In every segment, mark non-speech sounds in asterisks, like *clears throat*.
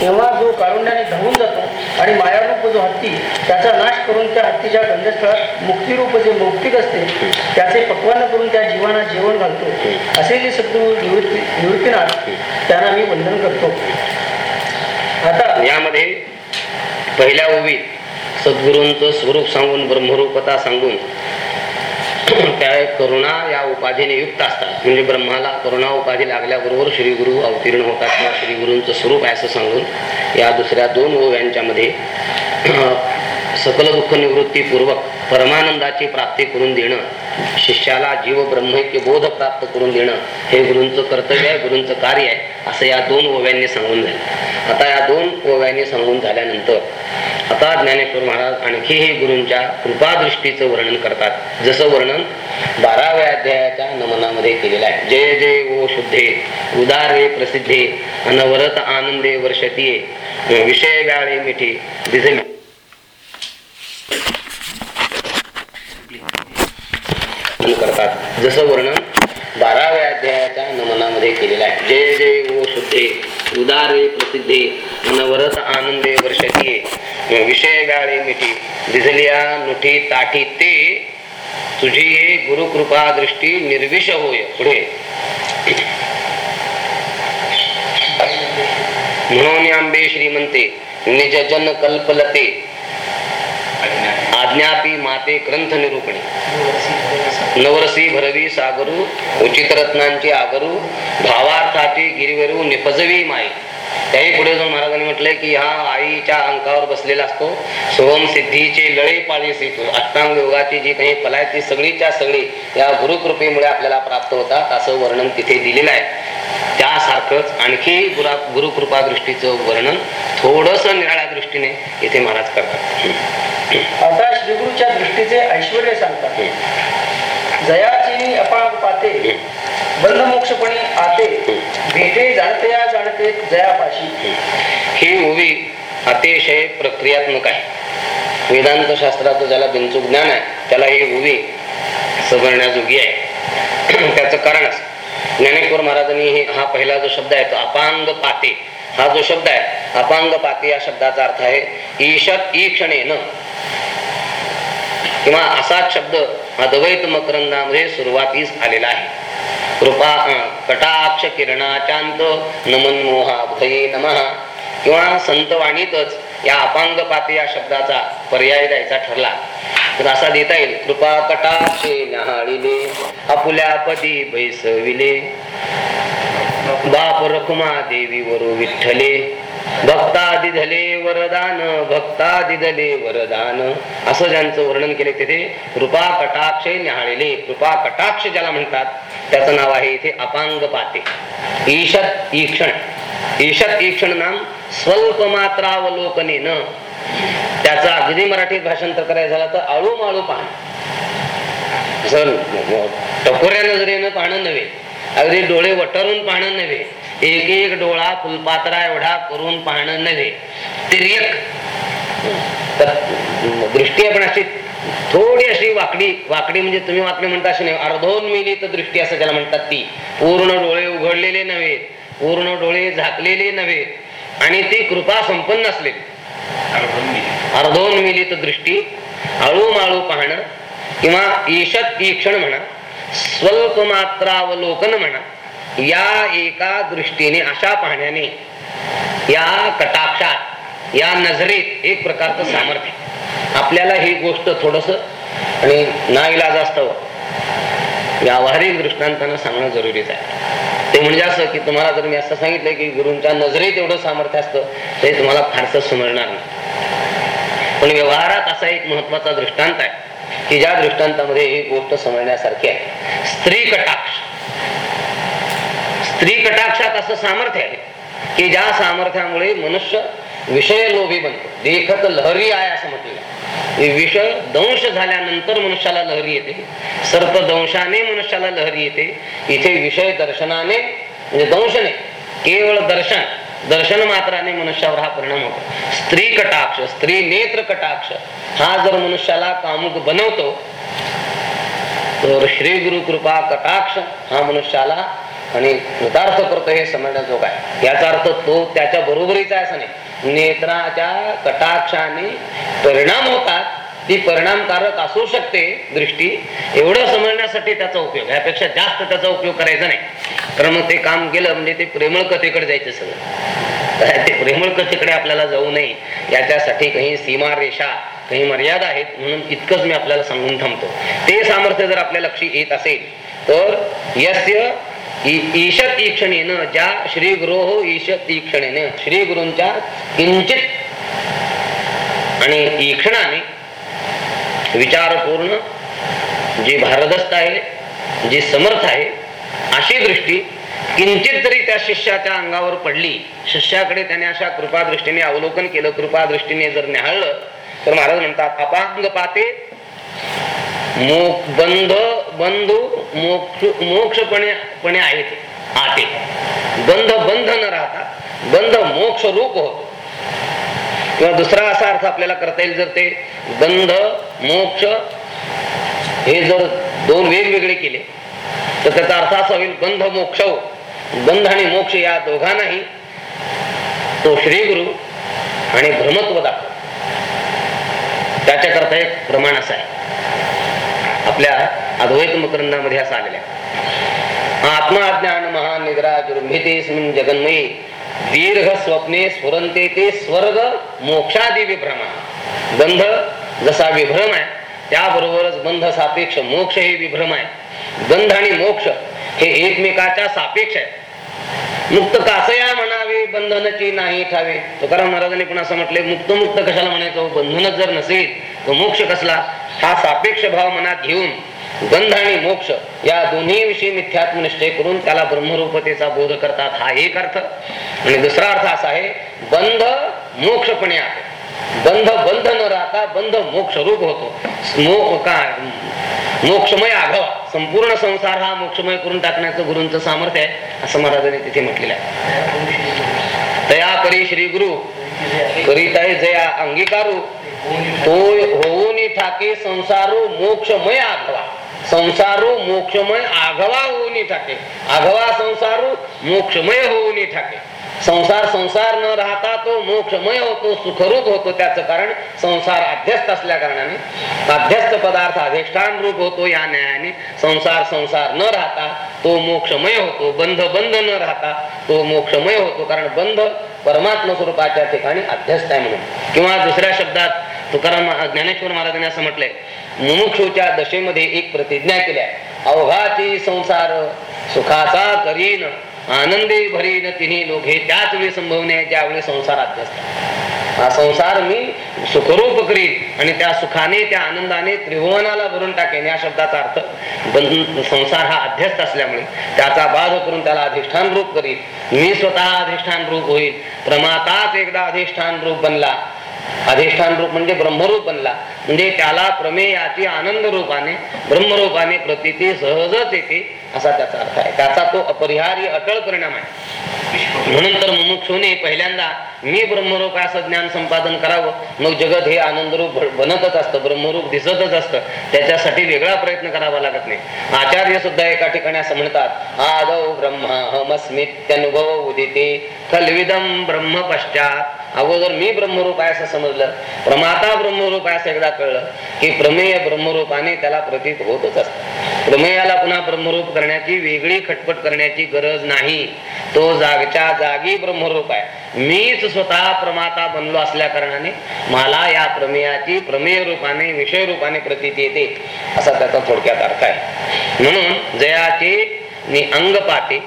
तेव्हा जो कारुंड्याने धावून जातो आणि मायारूप जो हत्ती त्याचा नाश करून त्या हत्तीच्या गंधस्थळात मुक्तिरूप जे मौक्तिक असते त्याचे पक्वान करून त्या जीवाना जेवण घालतो. असे जे सद्गुरू निवृत्ती निवृत्तीनाथ त्यांना मी वंदन करतो. आता यामध्ये पहिल्या ओवीत सद्गुरूंचं स्वरूप सांगून ब्रह्मरूपता सांगून *coughs* त्या करुणा या उपाधीने युक्त असतात. म्हणजे ब्रह्माला करुणा उपाधी लागल्याबरोबर श्री गुरु अवतीर्ण होतात. किंवा श्री गुरूंचं स्वरूप आहे असं सांगून या दुसऱ्या दोन ओव्यांच्यामध्ये सकल दुःख निवृत्तीपूर्वक परमानंदाची प्राप्ती करून देणं शिष्याला जीव ब्रह्मैक्य बोध प्राप्त करून देणं हे गुरूंचं कर्तव्य आहे गुरूंचं कार्य आहे असं या दोन ओव्यांनी सांगून झालं. आता या दोन ओव्यांनी सांगून झाल्यानंतर आता ज्ञानेश्वर महाराज आणखीही गुरूंच्या कृपादृष्टीचं वर्णन करतात. जसं वर्णन बाराव्या अध्यायाच्या नमनामध्ये केलेलं आहे. जय जय ओ शुद्धे उदारे प्रसिद्धे अनवरत आनंदे वर्षतीये विषय व्याळे मिठी दिसे करतात. जसं वर्णन बाराव्या अध्यायाच्या नमनामध्ये केलेलं आहे. जय जय ओ शुद्धे उदारे प्रसिद्धे नवरस आनंदे वर्षतीये विषय गाळे मिठी दिसलिया नुठी ताठी ते तुझी गुरु गुरुकृपा दृष्टी निर्विष होय पुढे. म्हणून आंबे श्रीमंते निज जन कल्पलते आज्ञापी माते ग्रंथ निरूपणे. नवरसी भरवी सागरू उचित रत्नांची आगरू भावार्थाची गिरीवरू निपजवी माई. त्याही पुढे जाऊन महाराजांनी म्हटलंय की हा आईच्या अंकावर बसलेला असतो. सोहम सिद्धीचे लळे पाळी सिद्धू अष्टांग योगाची जी काही कला आहे ती सगळीच्या सगळी या गुरुकृपेमुळे आपल्याला प्राप्त होतात असं वर्णन तिथे दिलेलं आहे. त्यासारखंच आणखी गुरा गुरुकृपा दृष्टीचं वर्णन थोडस निराळ्या दृष्टीने इथे महाराज करतात. आता श्रीगुरूच्या दृष्टीचे ऐश्वर सांगतात. जयाची अपांग पाते. बंधमोक्षपणी आते. भेटे जाणते या जाणते जयापाशी ही ओवी अतिशय प्रक्रियात्मक आहे. वेदांत शास्त्राचं ज्याला बिनचूक ज्ञान आहे त्याला ही ओवी समजण्याजोगी आहे. *clears throat* त्याचं कारणच ज्ञानेश्वर महाराजांनी हे हा पहिला जो शब्द आहे तो अपांग पाते. हा जो शब्द आहे अपांग पाते या शब्दाचा अर्थ आहे ईशत ई क्षणे न किंवा असाच शब्द अद्वैत मकरंदामध्ये सुरुवातीस आलेला आहे. कृपा कटाक्ष किरणाचांत नमन मोहाभये नमः. किंवा संतवाणीतच या अपांग पाती या शब्दाचा पर्याय द्यायचा ठरला. तर असा देता येईल कृपा कटाक्षे न्याहाळिले आपुल्या पदी बैसविले. बाप रखुमा देवी वरु विठ्ठले. भक्तादि धले वरदान भक्तादि धले वरदान. असं ज्यांचं वर्णन केले तिथे कृपा कटाक्ष न्याहाळले. कृपा कटाक्ष ज्याला म्हणतात त्याचं नाव आहे इथे अपांग पाते. ईशत ईक्षण. ईशत ईक्षण नाम स्वल्प मात्रावलोकनेन त्याचं अगदी मराठीत भाषांतर करायचं झालं तर आळू माळू पाहणं टपोऱ्या नजरेनं पाहणं नव्हे अगदी डोळे वटरून पाहणं नव्हे एक एक डोळा फुलपात्रा एवढा करून पाहणं नव्हे तिर्यक तर दृष्टी आपण अशी थोडी अशी वाकडी वाकडी म्हणजे तुम्ही वाकडी म्हणता अशी नाही अर्धोन मिली दृष्टी असं त्याला म्हणतात ती. पूर्ण डोळे उघडलेले नव्हे पूर्ण डोळे झाकलेले नव्हे आणि ती कृपा संपन्न असलेली अर्धोन मिलित दृष्टी आळू माळू पाहणं किंवा ईशत ईक्षण म्हणा स्वल्प मात्रावलोकन म्हणा या एका दृष्टीने अशा पाहण्याने या कटाक्षात या नजरेत एक प्रकारचं सामर्थ्य. आपल्याला ही गोष्ट थोडस आणि ना इलाज असतं. व्यावहारिक दृष्टांतानं सांगणं जरुरीच आहे. ते म्हणजे असं की तुम्हाला जर मी असं सांगितलं की गुरुंच्या नजरेत एवढं सामर्थ्य असतं ते तुम्हाला फारसं समजणार नाही. पण व्यवहारात असा एक महत्त्वाचा दृष्टांत आहे की ज्या दृष्टांतामध्ये एक गोष्ट समजण्यासारखी आहे. स्त्री कटाक्ष. स्त्री कटाक्षात असं सामर्थ्य आहे. की ज्या सामर्थ्यामुळे मनुष्य विषय लोभी बनतो. देखत लहरी आहे असं म्हटलं. विषय दंश झाल्यानंतर मनुष्याला लहरी येते. सर्प दंशाने मनुष्याला लहरी येते. इथे विषय दर्शनाने म्हणजे दंशने केवळ दर्शन दर्शन मात्राने मनुष्यावर हा परिणाम होतो. स्त्री कटाक्ष स्त्री नेत्र कटाक्ष हा जर मनुष्याला कामुक बनवतो तर श्री गुरु कृपा कटाक्ष हा मनुष्याला आणि कृतार्थ करतो हे समजण्याजोग आहे. याचा अर्थ तो त्याच्या बरोबरीचा आहे असं नाही. नेत्राच्या कटाक्षाने परिणाम होतात ती परिणामकारक असू शकते दृष्टी. एवढं समजण्यासाठी त्याचा उपयोग यापेक्षा जास्त त्याचा उपयोग करायचा नाही. तर मग ते काम केलं म्हणजे ते प्रेमळ कथेकडे जायचं सगळं. *laughs* ते प्रेमळ कथेकडे आपल्याला जाऊ नये. याच्यासाठी काही सीमा रेषा काही मर्यादा आहेत म्हणून इतकंच मी आपल्याला सांगून थांबतो. ते सामर्थ्य जर आपल्या लक्षी येत असेल तर यस्य ईशत ईक्षणेनं ज्या श्री गुरो ईशत ईक्षणेनं श्री गुरूंच्या किंचित आणि ईक्षणाने विचारपूर्ण जी भारदस्त आहे जी समर्थ आहे अशी दृष्टी किंचित जरी त्या शिष्याच्या अंगावर पडली. शिष्याकडे त्याने अशा कृपा दृष्टीने अवलोकन केलं. कृपा दृष्टीने जर न्याहाळलं तर महाराज म्हणतात अपांग पाते मोक बंध बंधू मोक्ष मोक्षपणे पणे आहेत आते. बंध बंध न राहता बंध मोक्ष रूप होतो. किंवा दुसरा असा अर्थ आपल्याला करता येईल जर ते बंध मोक्ष हे जर दोन वेगवेगळे केले तर त्याचा अर्थ असा होईल बंध मोक्ष हो. बंध आणि मोक्ष या दोघांनाही तो श्री गुरु आणि भ्रमत्व दाखव त्याच्याकरता एक प्रमाण असं आहे. आपल्या अद्वैत मकरंदामध्ये असं आलेलं आहे. आत्माज्ञान महान निद्रा दुर्भितेस्मिन जगन्मयी दीर्घ स्वप्ने स्फुरंते ते स्वर्ग मोक्षादी विभ्रमा। गंध जसा विभ्रम आहे त्याबरोबरच बंध सापेक्ष मोक्ष हे विभ्रम आहे। बंध आणि मोक्ष हे एकमेकाच्या सापेक्ष आहे मुक्त कासया म्हणावे बंधनची नाही ठावे। तुकाराम महाराजांनी पण असं म्हटले मुक्त मुक्त कशाला म्हणायचं? बंधनच जर नसेल तर मोक्ष कसला? हा सापेक्ष भाव मनात घेऊन बंध आणि मोक्ष या दोन्ही विषयी मिथ्यात्म निश्चय करून त्याला ब्रह्मरूपतेचा बोध करतात हा एक अर्थ. आणि दुसरा अर्थ असा आहे बंध मोक्षपणे आहे. बंध बंध न राहता बंध मोक्ष रूप होतो. मोक्ष काय मोक्षमय आघावा संपूर्ण संसार हा मोक्षमय करून टाकण्याचं गुरूंचं सामर्थ्य आहे असं महाराजांनी तिथे म्हटलेलं आहे. तया करी श्री गुरु करीताय जया अंगीकारू तो होऊन ठाके संसारू मोक्षमय आघवा. संसारू मोक्षमय आघवा होऊन ठाके आघवा संसारू मोक्षमय होऊन ठाके संसार संसार न राहता तो मोक्षमय होतो सुखरूप होतो त्याचं कारण संसार अध्यस्त असल्या कारणाने. अध्यस्त पदार्थ अधिष्ठान रूप होतो या न्यायाने. संसार संसार न राहता तो मोक्षमय होतो बंध बंध न राहता तो मोक्षमय होतो. कारण बंध परमात्म स्वरूपाच्या ठिकाणी अध्यस्त आहे म्हणून. किंवा दुसऱ्या शब्दात तुकाराम ज्ञानेश्वर महाराजांनी असं म्हटलंय मुमुक्षूच्या दशेमध्ये एक प्रतिज्ञा केल्या अवघाची संसार सुखाचा करीन आनंदी भरीन तिन्ही लोक हे त्याच वेळी संभवणे ज्यावेळी संसार अध्यस्त हा संसार मी सुखरूप करीन आणि त्या सुखाने त्या आनंदाने त्रिभुवनाला भरून टाकेन या शब्दाचा अर्थ संसार हा अध्यस्त असल्यामुळे त्याचा बाध करून त्याला अधिष्ठान रूप करीन. मी स्वतः अधिष्ठान रूप होईल प्रमाताच एकदा अधिष्ठान रूप बनला अधिष्ठान रूप म्हणजे ब्रह्मरूप बनला. म्हणजे त्याला प्रमेयाची आनंद रूपाने ब्रह्मरूपाने प्रतिती सहजच येते असा त्याचा अर्थ आहे. त्याचा तो अपरिहार्य अटळ परिणाम आहे. म्हणून तर मुमुक्षुने पहिल्यांदा मी ब्रह्मरूप असं ज्ञान संपादन करावं. मग जगत हे आनंदरूप बनतच असतं ब्रह्मरूप दिसतच असतं. त्याच्यासाठी वेगळा प्रयत्न करावा लागत नाही. आचार्य सुद्धा एका ठिकाणी असं म्हणतात आदौ ब्रह्माहमस्मित्यनुभव उदिते खलविदम ब्रह्म पश्चात अगोदर मी ब्रह्मरूप आहे असं समजलं प्रमाता ब्रह्मरूप आहे असं एकदा कळलं की प्रमेय ब्रह्मरूपाने त्याला प्रतीत होतच असत. प्रमेयाला पुन्हा ब्रह्मरूप करण्याची वेगळी खटपट करण्याची गरज नाही. तो जागच्या जागी ब्रह्मरूप आहे. मीच स्वतः प्रमाता बनलो असल्या कारणाने मला या प्रमेयाची प्रमेय रूपाने विषय रूपाने प्रतीत येते असा त्याचा थोडक्यात अर्थ आहे. म्हणून जयाचे अंग पाते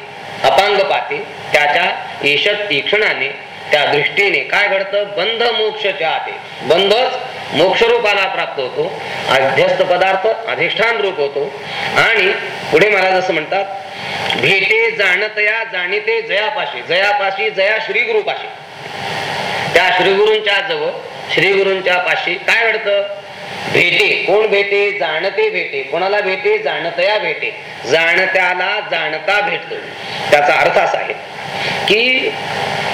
अपांग पाते त्याच्या ईशत तीक्षणाने त्या दृष्टीने काय घडतं? बंध मोक्षच्या आते बंधच मोक्ष रूपाला प्राप्त होतो अध्यस्त पदार्थ अधिष्ठान रूप होतो. आणि पुढे महाराज असं म्हणतात भेटे जाणतया जाणीते जयापाशी जयापाशी जया श्रीगुरुपाशी. त्या श्रीगुरूंच्या जवळ श्रीगुरूंच्या पाशी काय घडतं? भेटे. कोण भेटे? जाणते भेटे. कोणाला भेटे? जाणतया भेटे. जाणत्याला जाणता भेटतो. त्याचा अर्थ असा आहे की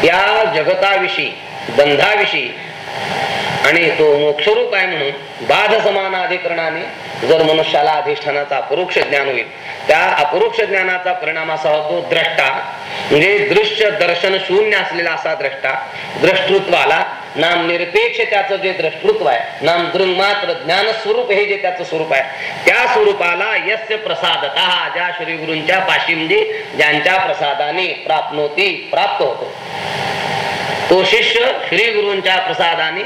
या जगताविषयी बंधाविषयी आणि तो मोक्षरूप आहे म्हणून बाध समान अधिकरणाने जर मनुष्याला अधिष्ठानाचा अपरोक्ष ज्ञान होईल त्या अपरोक्ष ज्ञानाचा परिणाम असा होतो द्रष्टा. म्हणजे दृश्य दर्शन शून्य असलेला असा द्रष्टा. द्रष्टृत्वाला नाम निरपेक्ष त्याचं जे द्रष्टृत्व आहे नाम दृंग मात्र ज्ञान स्वरूप हे जे त्याचं स्वरूप आहे त्या स्वरूपाला यस्य प्रसादत ज्या श्री गुरूंच्या पाशी ज्यांच्या प्रसादाने प्राप्नोती प्राप्त होतो. तो शिष्य श्री गुरूंच्या प्रसादाने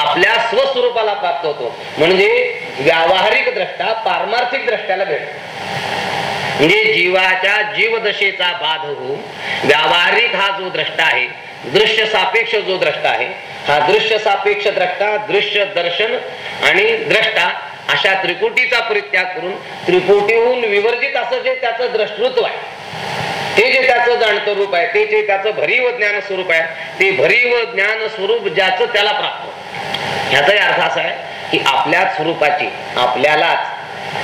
आपल्या स्वस्वरूपाला प्राप्त होतो. म्हणजे व्यावहारिक द्रष्टा पारमार्थिक द्रष्ट्याला भेटतो म्हणजे जीवाच्या जीवदशेचा बाध होऊन व्यावहारिक हा जो द्रष्टा आहे दृश्य सापेक्ष जो द्रष्टा आहे हा दृश्य सापेक्ष द्रष्टा दृश्य दर्शन आणि द्रष्टा अशा त्रिकुटीचा परित्याग करून त्रिकुटीहून विवर्जित असं जे त्याचं द्रष्टृत्व आहे ते जे त्याचं जाणतं रूप आहे ते जे त्याचं भरीव ज्ञान स्वरूप आहे ते भरीव ज्ञान स्वरूप ज्याचं त्याला प्राप्त ह्याचाही अर्थ असा आहे की आपल्या स्वरूपाची आपल्यालाच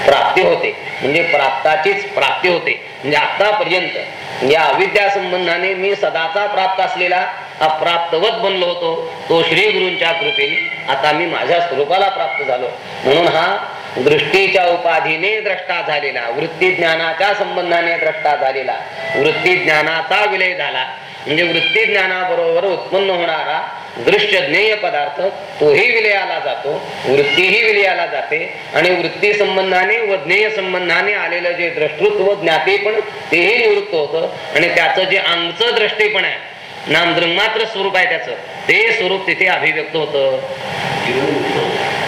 प्राप्ती होते. म्हणजे प्राप्ताचीच प्राप्ती होते. म्हणजे आतापर्यंत या अविद्या संबंधाने मी सदाचा प्राप्त असलेला अप्राप्तवत बनलो होतो तो श्री गुरूंच्या कृपेने आता मी माझ्या स्वरूपाला प्राप्त झालो. म्हणून हा दृष्टीच्या उपाधीने द्रष्टा झालेला वृत्ती ज्ञानाच्या संबंधाने द्रष्टा झालेला वृत्ती ज्ञानाचा विलय झाला. म्हणजे वृत्ती ज्ञानाबरोबर उत्पन्न होणारा दृश्य ज्ञेय पदार्थ तोही विलयाला जातो वृत्तीही विलयाला जाते आणि वृत्ती संबंधाने व ज्ञेय संबंधाने आलेलं जे द्रष्टृत्व ज्ञाते पण तेही निवृत्त होतं आणि त्याचं जे अंगचं दृष्टीपण आहे नाम मात्र स्वरूप आहे त्याचं ते स्वरूप तिथे अभिव्यक्त होतं.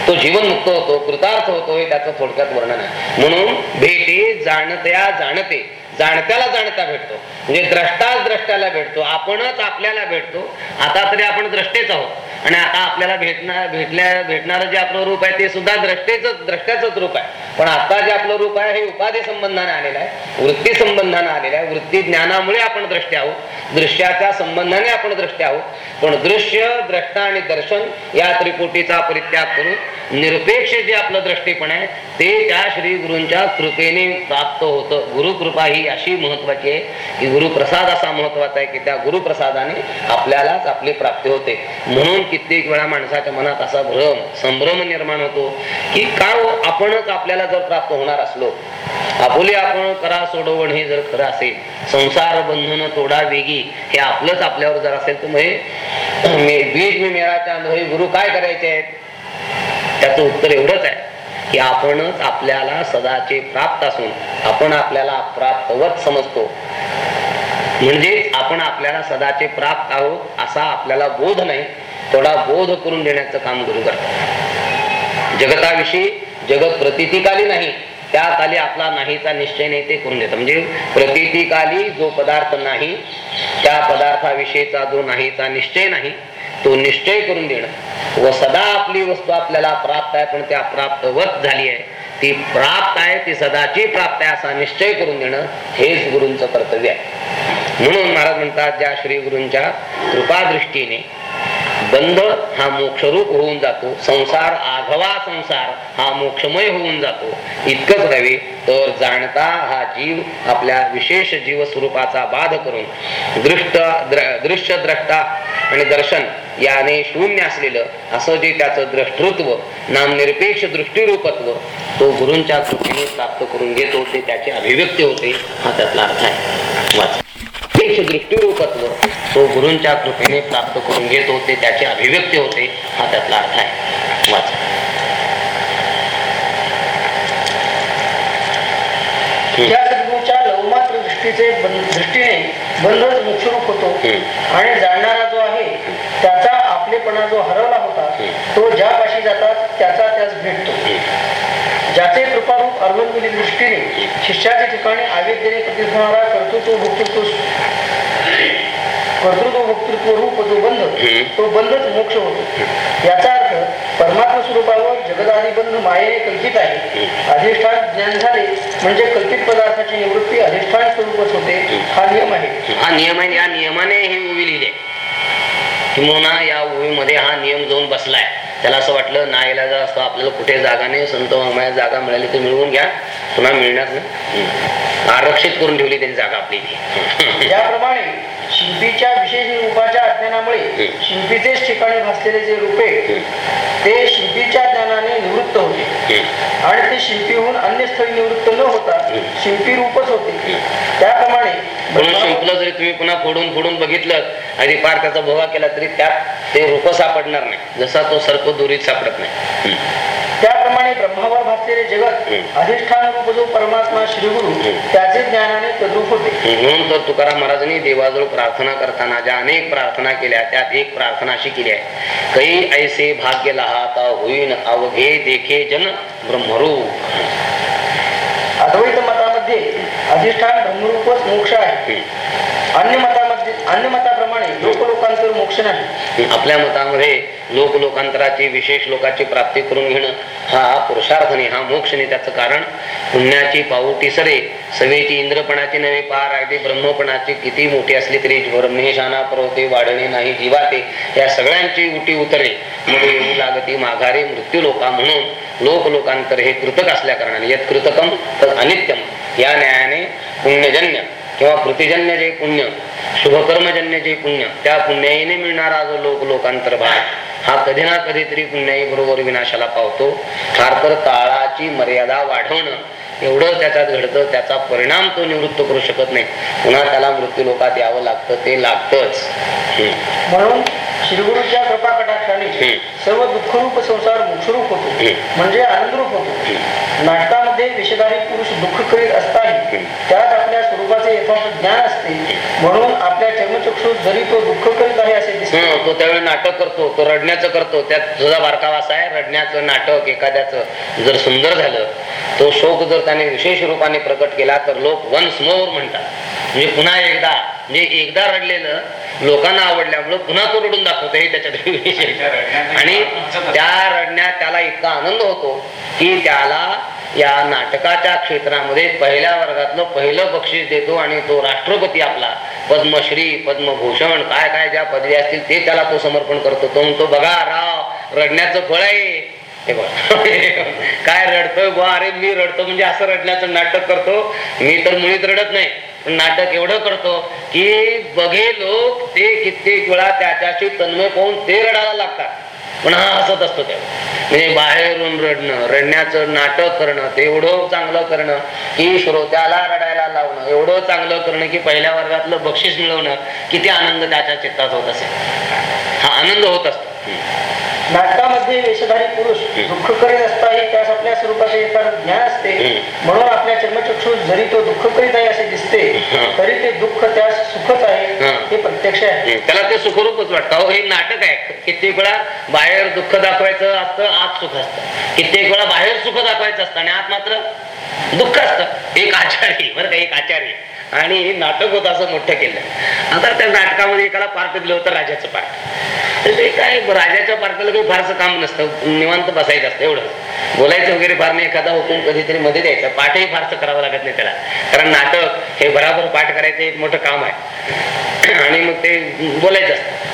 तो जीवन मुक्त होतो कृतार्थ होतो हे त्याचं थोडक्यात वर्णन आहे. म्हणून भेटे जाणत्या जाणते. जाणत्याला जाणता भेटतो. म्हणजे द्रष्टाच द्रष्ट्याला भेटतो. आपणच आपल्याला भेटतो. आता तरी आपण द्रष्टेच आहोत. आणि आता आपल्याला भेटणार भेटल्या भेटणारं जे आपलं रूप आहे ते सुद्धा द्रष्टेच द्रष्ट्याच रूप आहे. पण आता जे आपलं रूप आहे हे उपाधी संबंधाने आलेलं आहे. वृत्ती संबंधाने आलेलं आहे. वृत्ती ज्ञानामुळे आपण दृष्टी आहोत. दृश्याच्या संबंधाने आपण दृष्टी आहोत. पण दृश्य द्रष्टा आणि दर्शन या त्रिकोटीचा परित्याग करून निरपेक्ष जे आपलं दृष्टीपण आहे ते त्या श्री गुरूंच्या कृपेने प्राप्त होतं. गुरुकृपा ही अशी महत्वाची आहे की गुरुप्रसाद असा महत्त्वाचा आहे की त्या गुरुप्रसादाने आपल्यालाच आपली प्राप्ती होते. म्हणून कित्येक वेळा माणसाच्या मनात असा भ्रम संभ्रम निर्माण होतो की का हो आपणच आपल्याला जर प्राप्त होणार असलो? आपुले आपण करा सोडवण हे जर खरं असेल संसार बंधन तोडा वेगी हे आपलंच आपल्यावर जर असेल तर मग बीज मी मेळा चांद गुरु काय करायचे आहेत? त्याचं उत्तर एवढंच आहे की आपणच आपल्याला सदाचे प्राप्त असून आपण आपल्याला प्राप्तवत समजतो. म्हणजे आपण आपल्याला सदाचे प्राप्त आहोत असा आपल्याला बोध नाही. थोडा बोध करून देण्याचं काम गुरु करतात. जगताविषयी जगत प्रतितीकाली नाही त्या काली आपला नाहीचा निश्चय नाही ते करून देतात. म्हणजे प्रतितीकाली जो पदार्थ नाही त्या पदार्थाविषयीचा जो नाहीचा निश्चय नाही तो निश्चय करून देणं. व सदा आपली वस्तू आपल्याला प्राप्त आहे पण त्या प्राप्तवत झाली आहे. ती प्राप्त आहे ती सदाची प्राप्त आहे असा निश्चय करून देणं हेच गुरूंचं कर्तव्य आहे. म्हणून महाराज म्हणतात ज्या श्री गुरूंच्या कृपादृष्टीने बंध हा मोक्षरूप होऊन जातो. संसार आघवा संसार हा मोक्षमय होऊन जातो. इतकंच नव्हे तर जाणता हा जीव आपल्या विशेष जीव स्वरूपाचा बाध करून दृष्ट दृश्य द्रष्टा आणि दर्शन याने शून्य असलेलं असं जे त्याचं द्रष्टृत्व नामनिरपेक्ष दृष्टीरूपत्व तो गुरूंच्या कृतीने प्राप्त करून घेतो ते त्याची अभिव्यक्ती होते हा त्यातला अर्थ आहे. वाच. निरपेक्ष दृष्टीरूपत्व. तो गुरूंच्या कृपेने प्राप्त करून घेतो ते त्याची अभिव्यक्ती होते हा त्यातला अर्थ आहे. वाचा. त्या सद्गुरूच्या लवमात्र दृष्टीचे बंध- दृष्टीने बंधच मोक्षरूप होतो. आणि जाणणारा जो आहे त्याचा आपलेपणा जो हरवला होता तो ज्या पाशी जातात त्याचा त्यास भेटतो. ज्याचे कृपारूप अवलंबलेली दृष्टीने शिष्याच्या ठिकाणी आवेद्याने प्रतिष्ठाणारा कर्तृत्व भोक्तृत्व कर्तृत्व भोक्तृत्व रूप जो बंध. तो बंधच मोक्ष होतो. याचा अर्थ परमात्मा स्वरूपावर जगदादी बंध मायेने कल्पित आहे. अधिष्ठान ज्ञान झाले म्हणजे कल्पित पदार्थाची निवृत्ती अधिष्ठान स्वरूपच होते हा नियम आहे. हा नियम आहे या नियमाने ही ओवी लिहिली. किंवा या ओवीमध्ये हा नियम जाऊन बसलाय. त्याला असं वाटलं नाईला जर असतो आपल्याला कुठे जागा नाही संत मामाया जागा मिळाली तर मिळवून घ्या पुन्हा मिळणार नाही हम्म. आरक्षित करून ठेवली त्यांनी जागा आपली इथे. याप्रमाणे शिंपीच्या विशेष रूपाच्या अज्ञानामुळे. शिंपीचेच ठिकाणी भासलेले जे रूपे ते शिंपीच्या ज्ञानाने निवृत्त होते आणि ते शिंपीहून अन्य स्थळी निवृत्त न होता. शिंपी रूपच होते. त्याप्रमाणे म्हणून शिंपलं जरी तुम्ही पुन्हा फोडून फोडून बघितलं आणि पार त्याचा भोगा केला तरी त्यात ते रूप सापडणार नाही. जसा तो सर्प दोरीत सापडत नाही. त्याप्रमाणे ब्रह्मावर भासलेले जगत. अधिष्ठान परमात्मा श्रीगुरु हम्म. त्याचे ज्ञानाने तद्रूप होते. म्हणून तर तुकाराम महाराजांनी देवाजवळ प्रार्थना करताना ज्या अनेक प्रार्थना केल्या त्यात एक प्रार्थना अशी केली आहे. कै ऐसे भाग्य लहाता होईन अवघे देखे जन ब्रह्मरूप अद्वैत मतामध्ये अधिष्ठान ब्रह्मरूपच मोक्ष आहे. अन्य मतामध्ये अन्य मताप्रमाणे मोक्ष नाही. आपल्या मतामध्ये लोक लोकांतराची विशेष लोकाची प्राप्ती करून घेणं हा पुरुषार्थ नाही हा मोक्ष नाही त्याचं कारण. पुण्याची पाऊटी सरे सवेची इंद्रपणाची नवे पार अगदी ब्रह्मपणाची किती मोठी असली तरी ब्रह्मेशाना परवते वाढणे नाही जीवाते या सगळ्यांची उटी उतरे. मग येऊ लागती माघारे मृत्यू लोका म्हणून. लोक लोकांतर हे कृतक असल्या कारणाने यत कृतकम तर अनित्यम. या न्यायाने पुण्यजन्य किंवा कृतिजन्य जे पुण्य शुभकर्मजन्य जे पुण्य त्या पुण्याईने मिळणारा जो लोक लोकांतर भाग हा कधी ना कधीतरी पुण्याई बरोबर विनाशाला पावतो. फार तर काळाची मर्यादा वाढवणं एवढं त्याच्यात घडतं त्याचा परिणाम तो निवृत्त करू शकत नाही. पुन्हा त्याला मृत्यू लोकात यावं लागतं ते लागतच. म्हणून श्रीगुरूच्या कृपा कटाक्षाने. सर्व दुःखरूप संसार मोक्षरूप होतो. म्हणजे आनंदरूप होतो. नाटकामध्ये विषधारी पुरुष दुःख करीत असताही. त्यात आपल्या यथार्थ ज्ञान असते म्हणून आपल्या चर्मचक्षु जरी तो दुःख करीत आहे असे दिसते. हं, तो त्यावेळी नाटक करतो तो रडण्याचं करतो त्यात तुझा बारकावा असा आहे रडण्याचं नाटक एखाद्याचं जर सुंदर झालं तो शोक जर त्याने विशेष रूपाने प्रकट केला तर लोक वन्स मोर म्हणतात. म्हणजे पुन्हा एकदा म्हणजे एकदा रडलेलं लोकांना आवडल्यामुळं पुन्हा तो रडून दाखवतो हे त्याच्यात विशेष आणि त्या रडण्यात त्याला इतका आनंद होतो की त्याला या नाटकाच्या क्षेत्रामध्ये पहिल्या वर्गातलं पहिलं बक्षीस देतो आणि तो राष्ट्रपती आपला पद्मश्री पद्मभूषण काय काय ज्या पदवी असतील ते त्याला तो समर्पण करतो. तो म्हणतो बघा राव रडण्याचं फळ आहे. हे *laughs* काय रडतोय बुवा? अरे मी रडतो म्हणजे असं रडण्याचं नाटक करतो? मी तर मुळीत रडत नाही. पण नाटक एवढं करतो की बघे लोक ते कित्येक वेळा त्याच्याशी तन्मय पाहून ते रडायला लागतात. पण हा हसत असतो त्या म्हणजे बाहेरून रडणं रडण्याचं नाटक करणं ते एवढं चांगलं करणं की श्रोत्याला रडायला लावणं एवढं चांगलं करणं की पहिल्या वर्गातलं बक्षीस मिळवणं किती आनंद त्याच्या चित्तात होत असेल. हा आनंद होत असतो. नाटकामध्ये वेशधारी पुरुष दुःख करीत असताही त्यास आपल्या स्वरूपाचे ज्ञान असते. म्हणून आपल्या चर्मचक्षु जरी तो दुःख करीत आहे असे दिसते हं. तरी ते दुःख त्यास सुखच आहे हं. हे प्रत्यक्ष आहे. त्याला ते सुखरूपच वाटतं. अहो हे नाटक आहे. कित्येक वेळा बाहेर दुःख दाखवायचं असतं आत सुख असतं. कित्येक वेळा बाहेर सुख दाखवायचं असतं आणि आत मात्र दुःख असतं. एक आचारी बरं का? एक आचारी आणि नाटक होत असं मोठं केलं. आता त्या नाटकामध्ये एकाला पार्ट दिलं होतं राजाचं पार्ट ते म्हणजे काय राजाच्या पार्टाला काही फारसं काम नसतं. निवांत बसायचं असतं एवढं. बोलायचं वगैरे फार नाही. एखादा हुकूम कधीतरी मध्ये द्यायचा. पाठही फारसं करावं लागत नाही त्याला. कारण नाटक हे बराबर पाठ करायचं एक मोठं काम आहे. आणि मग ते बोलायचं असतं.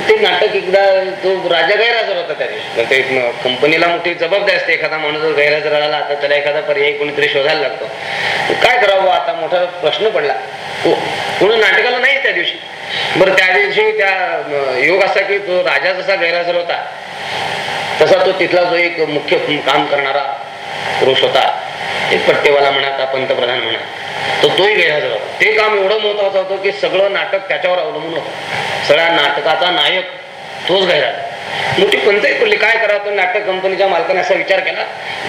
ते नाटक एकदा तो राजा गैरहजर होता त्या दिवशी. ते कंपनीला मोठी जबाबदारी असते. एखादा माणूस जर गैरहजर राहिला तर त्याला एखादा पर्याय कोणीतरी शोधायला लागतो. काय करावं? आता मोठा प्रश्न पडला. को- कोणी नाटकाला नाही त्या दिवशी. बरं त्या दिवशी त्या योग असा की तो राजा जसा गैरहजर होता तसा तो तिथला जो एक मुख्य काम करणारा पुरुष होता. एक पट्टेवाला म्हणा का पंतप्रधान म्हणा. तो तोही गैरहजर. होता ते काम एवढं महत्वाचं होतं की सगळं नाटक त्याच्यावर अवलंबून होतं. सगळ्या नाटकाचा नायक तोच गैरहजर. मोठी पंचायत पडली काय करावं तर नाटक कंपनीच्या मालकाने असा विचार केला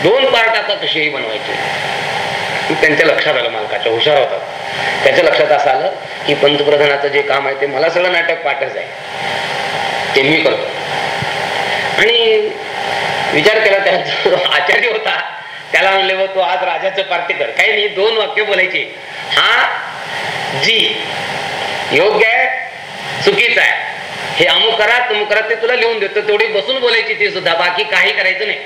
दोन पार्ट आता कसेही बनवायचे. त्यांच्या लक्षात आलं मालकाच्या हुशार होता त्याच्या लक्षात असं आलं की पंतप्रधानाचं जे काम आहे ते मला सगळं नाटक पाठच आहे. ते मी करतो. आणि विचार केला त्याचा आचार्य होता. त्याला म्हणले "व तू आज राजाचं पार्टी कर. काही नाही दोन वाक्य बोलायची. हा जी योग्य आहे चुकीचं आहे. हे अमुक करा तुम करा ते तुला लिहून देतो. तेवढी बसून बोलायची ती सुद्धा बाकी काही करायचं नाही.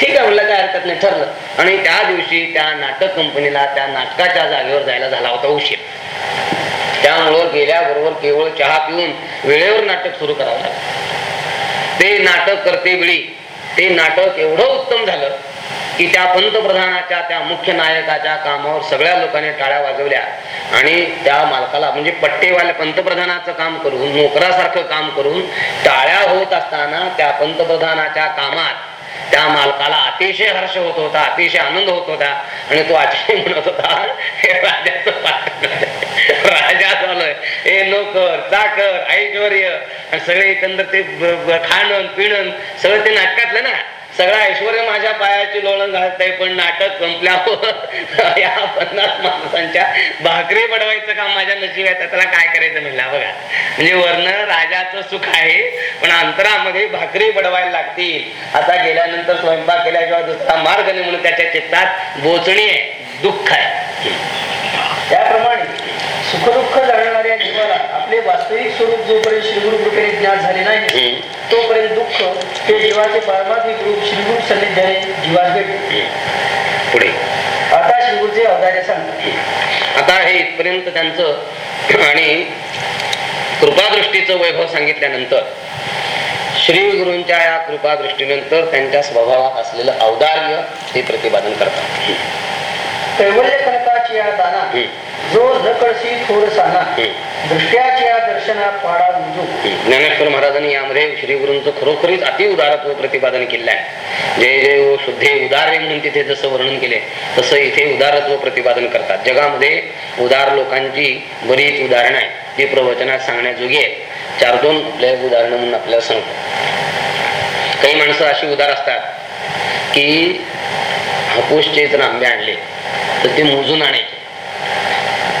ठीक आहे म्हणलं काय हरकत नाही ठरलं. आणि त्या दिवशी त्या नाटक कंपनीला त्या नाटकाच्या जागेवर जायला झाला होता उशीर. त्यामुळं गेल्याबरोबर केवळ चहा पिऊन वेळेवर नाटक सुरू करावं लागलं. ते नाटक करते वेळी ते नाटक एवढं उत्तम झालं की त्या पंतप्रधानाच्या त्या मुख्य नायकाच्या कामावर सगळ्या लोकांनी टाळ्या वाजवल्या. आणि त्या मालकाला म्हणजे पट्टेवाल्या पंतप्रधानाचं काम करून नोकरासारखं काम करून टाळ्या होत असताना त्या पंतप्रधानाच्या कामात त्या मालकाला अतिशय हर्ष होत होता अतिशय आनंद होत होता. आणि तो अतिशय म्हणत होता हे राजाचं पात्र राजा झालोय. हे नोकर चाकर ऐश्वर आणि सगळे एकंदर ते खाणन पिणन सगळं ते नाटकातलं ना. सगळं ऐश्वर माझ्या पायाची लोळण घालतंय पण नाटक संपल्यावर *laughs* या पन्नास माणसांच्या भाकरी बडवायचं काम माझ्या नशिबात आहे. त्याला काय करायचं म्हणलं बघा. म्हणजे वर्ण राजाचं सुख आहे पण अंतरामध्ये भाकरी बडवायला लागतील. आता गेल्यानंतर स्वयंपाक केल्याशिवाय दुसरा मार्ग नाही म्हणून त्याच्या चित्तात बोचणी आहे दुःख आहे. त्याप्रमाणे सुखदुःख आपले वास्तविक स्वरूप जोपर्यंत श्रीगुरु कृपेने ज्ञात झाले नाही. तोपर्यंत दुःख हे जीवाचे पारमार्थिक रूप श्रीगुरु सान्निध्याने जीवास भेटते. पुढे. आता श्रीगुरूचे अवधार्य सांगतात आता हे इथपर्यंत त्यांचं *clears throat* आणि कृपादृष्टीचं वैभव सांगितल्यानंतर श्री गुरूंच्या या कृपादृष्टीनंतर त्यांच्या स्वभावात असलेलं औदार्य ते प्रतिपादन करतात. कैवल्य कनकाची या दाना. जो न कळसी थोर साना हम्म. दृष्ट्याची या दर्शना पाडा ज्ञानेश्वर महाराजांनी यामध्ये श्री गुरूंचं खरोखरीच अति उदारत्व प्रतिपादन केलं आहे. जय जय ओ शुद्धे उदारे म्हणून तिथे जसं वर्णन केले तसं इथे उदारत्व प्रतिपादन करतात. जगामध्ये उदार लोकांची बरीच उदाहरणं आहेत. ती प्रवचनात सांगण्याजोगी आहे चार दोन आपल्या उदाहरणं म्हणून आपल्याला सांगतो. काही माणसं अशी उदार असतात की हापूसचे जर आंबे आणले तर ते मोजून आणायचे.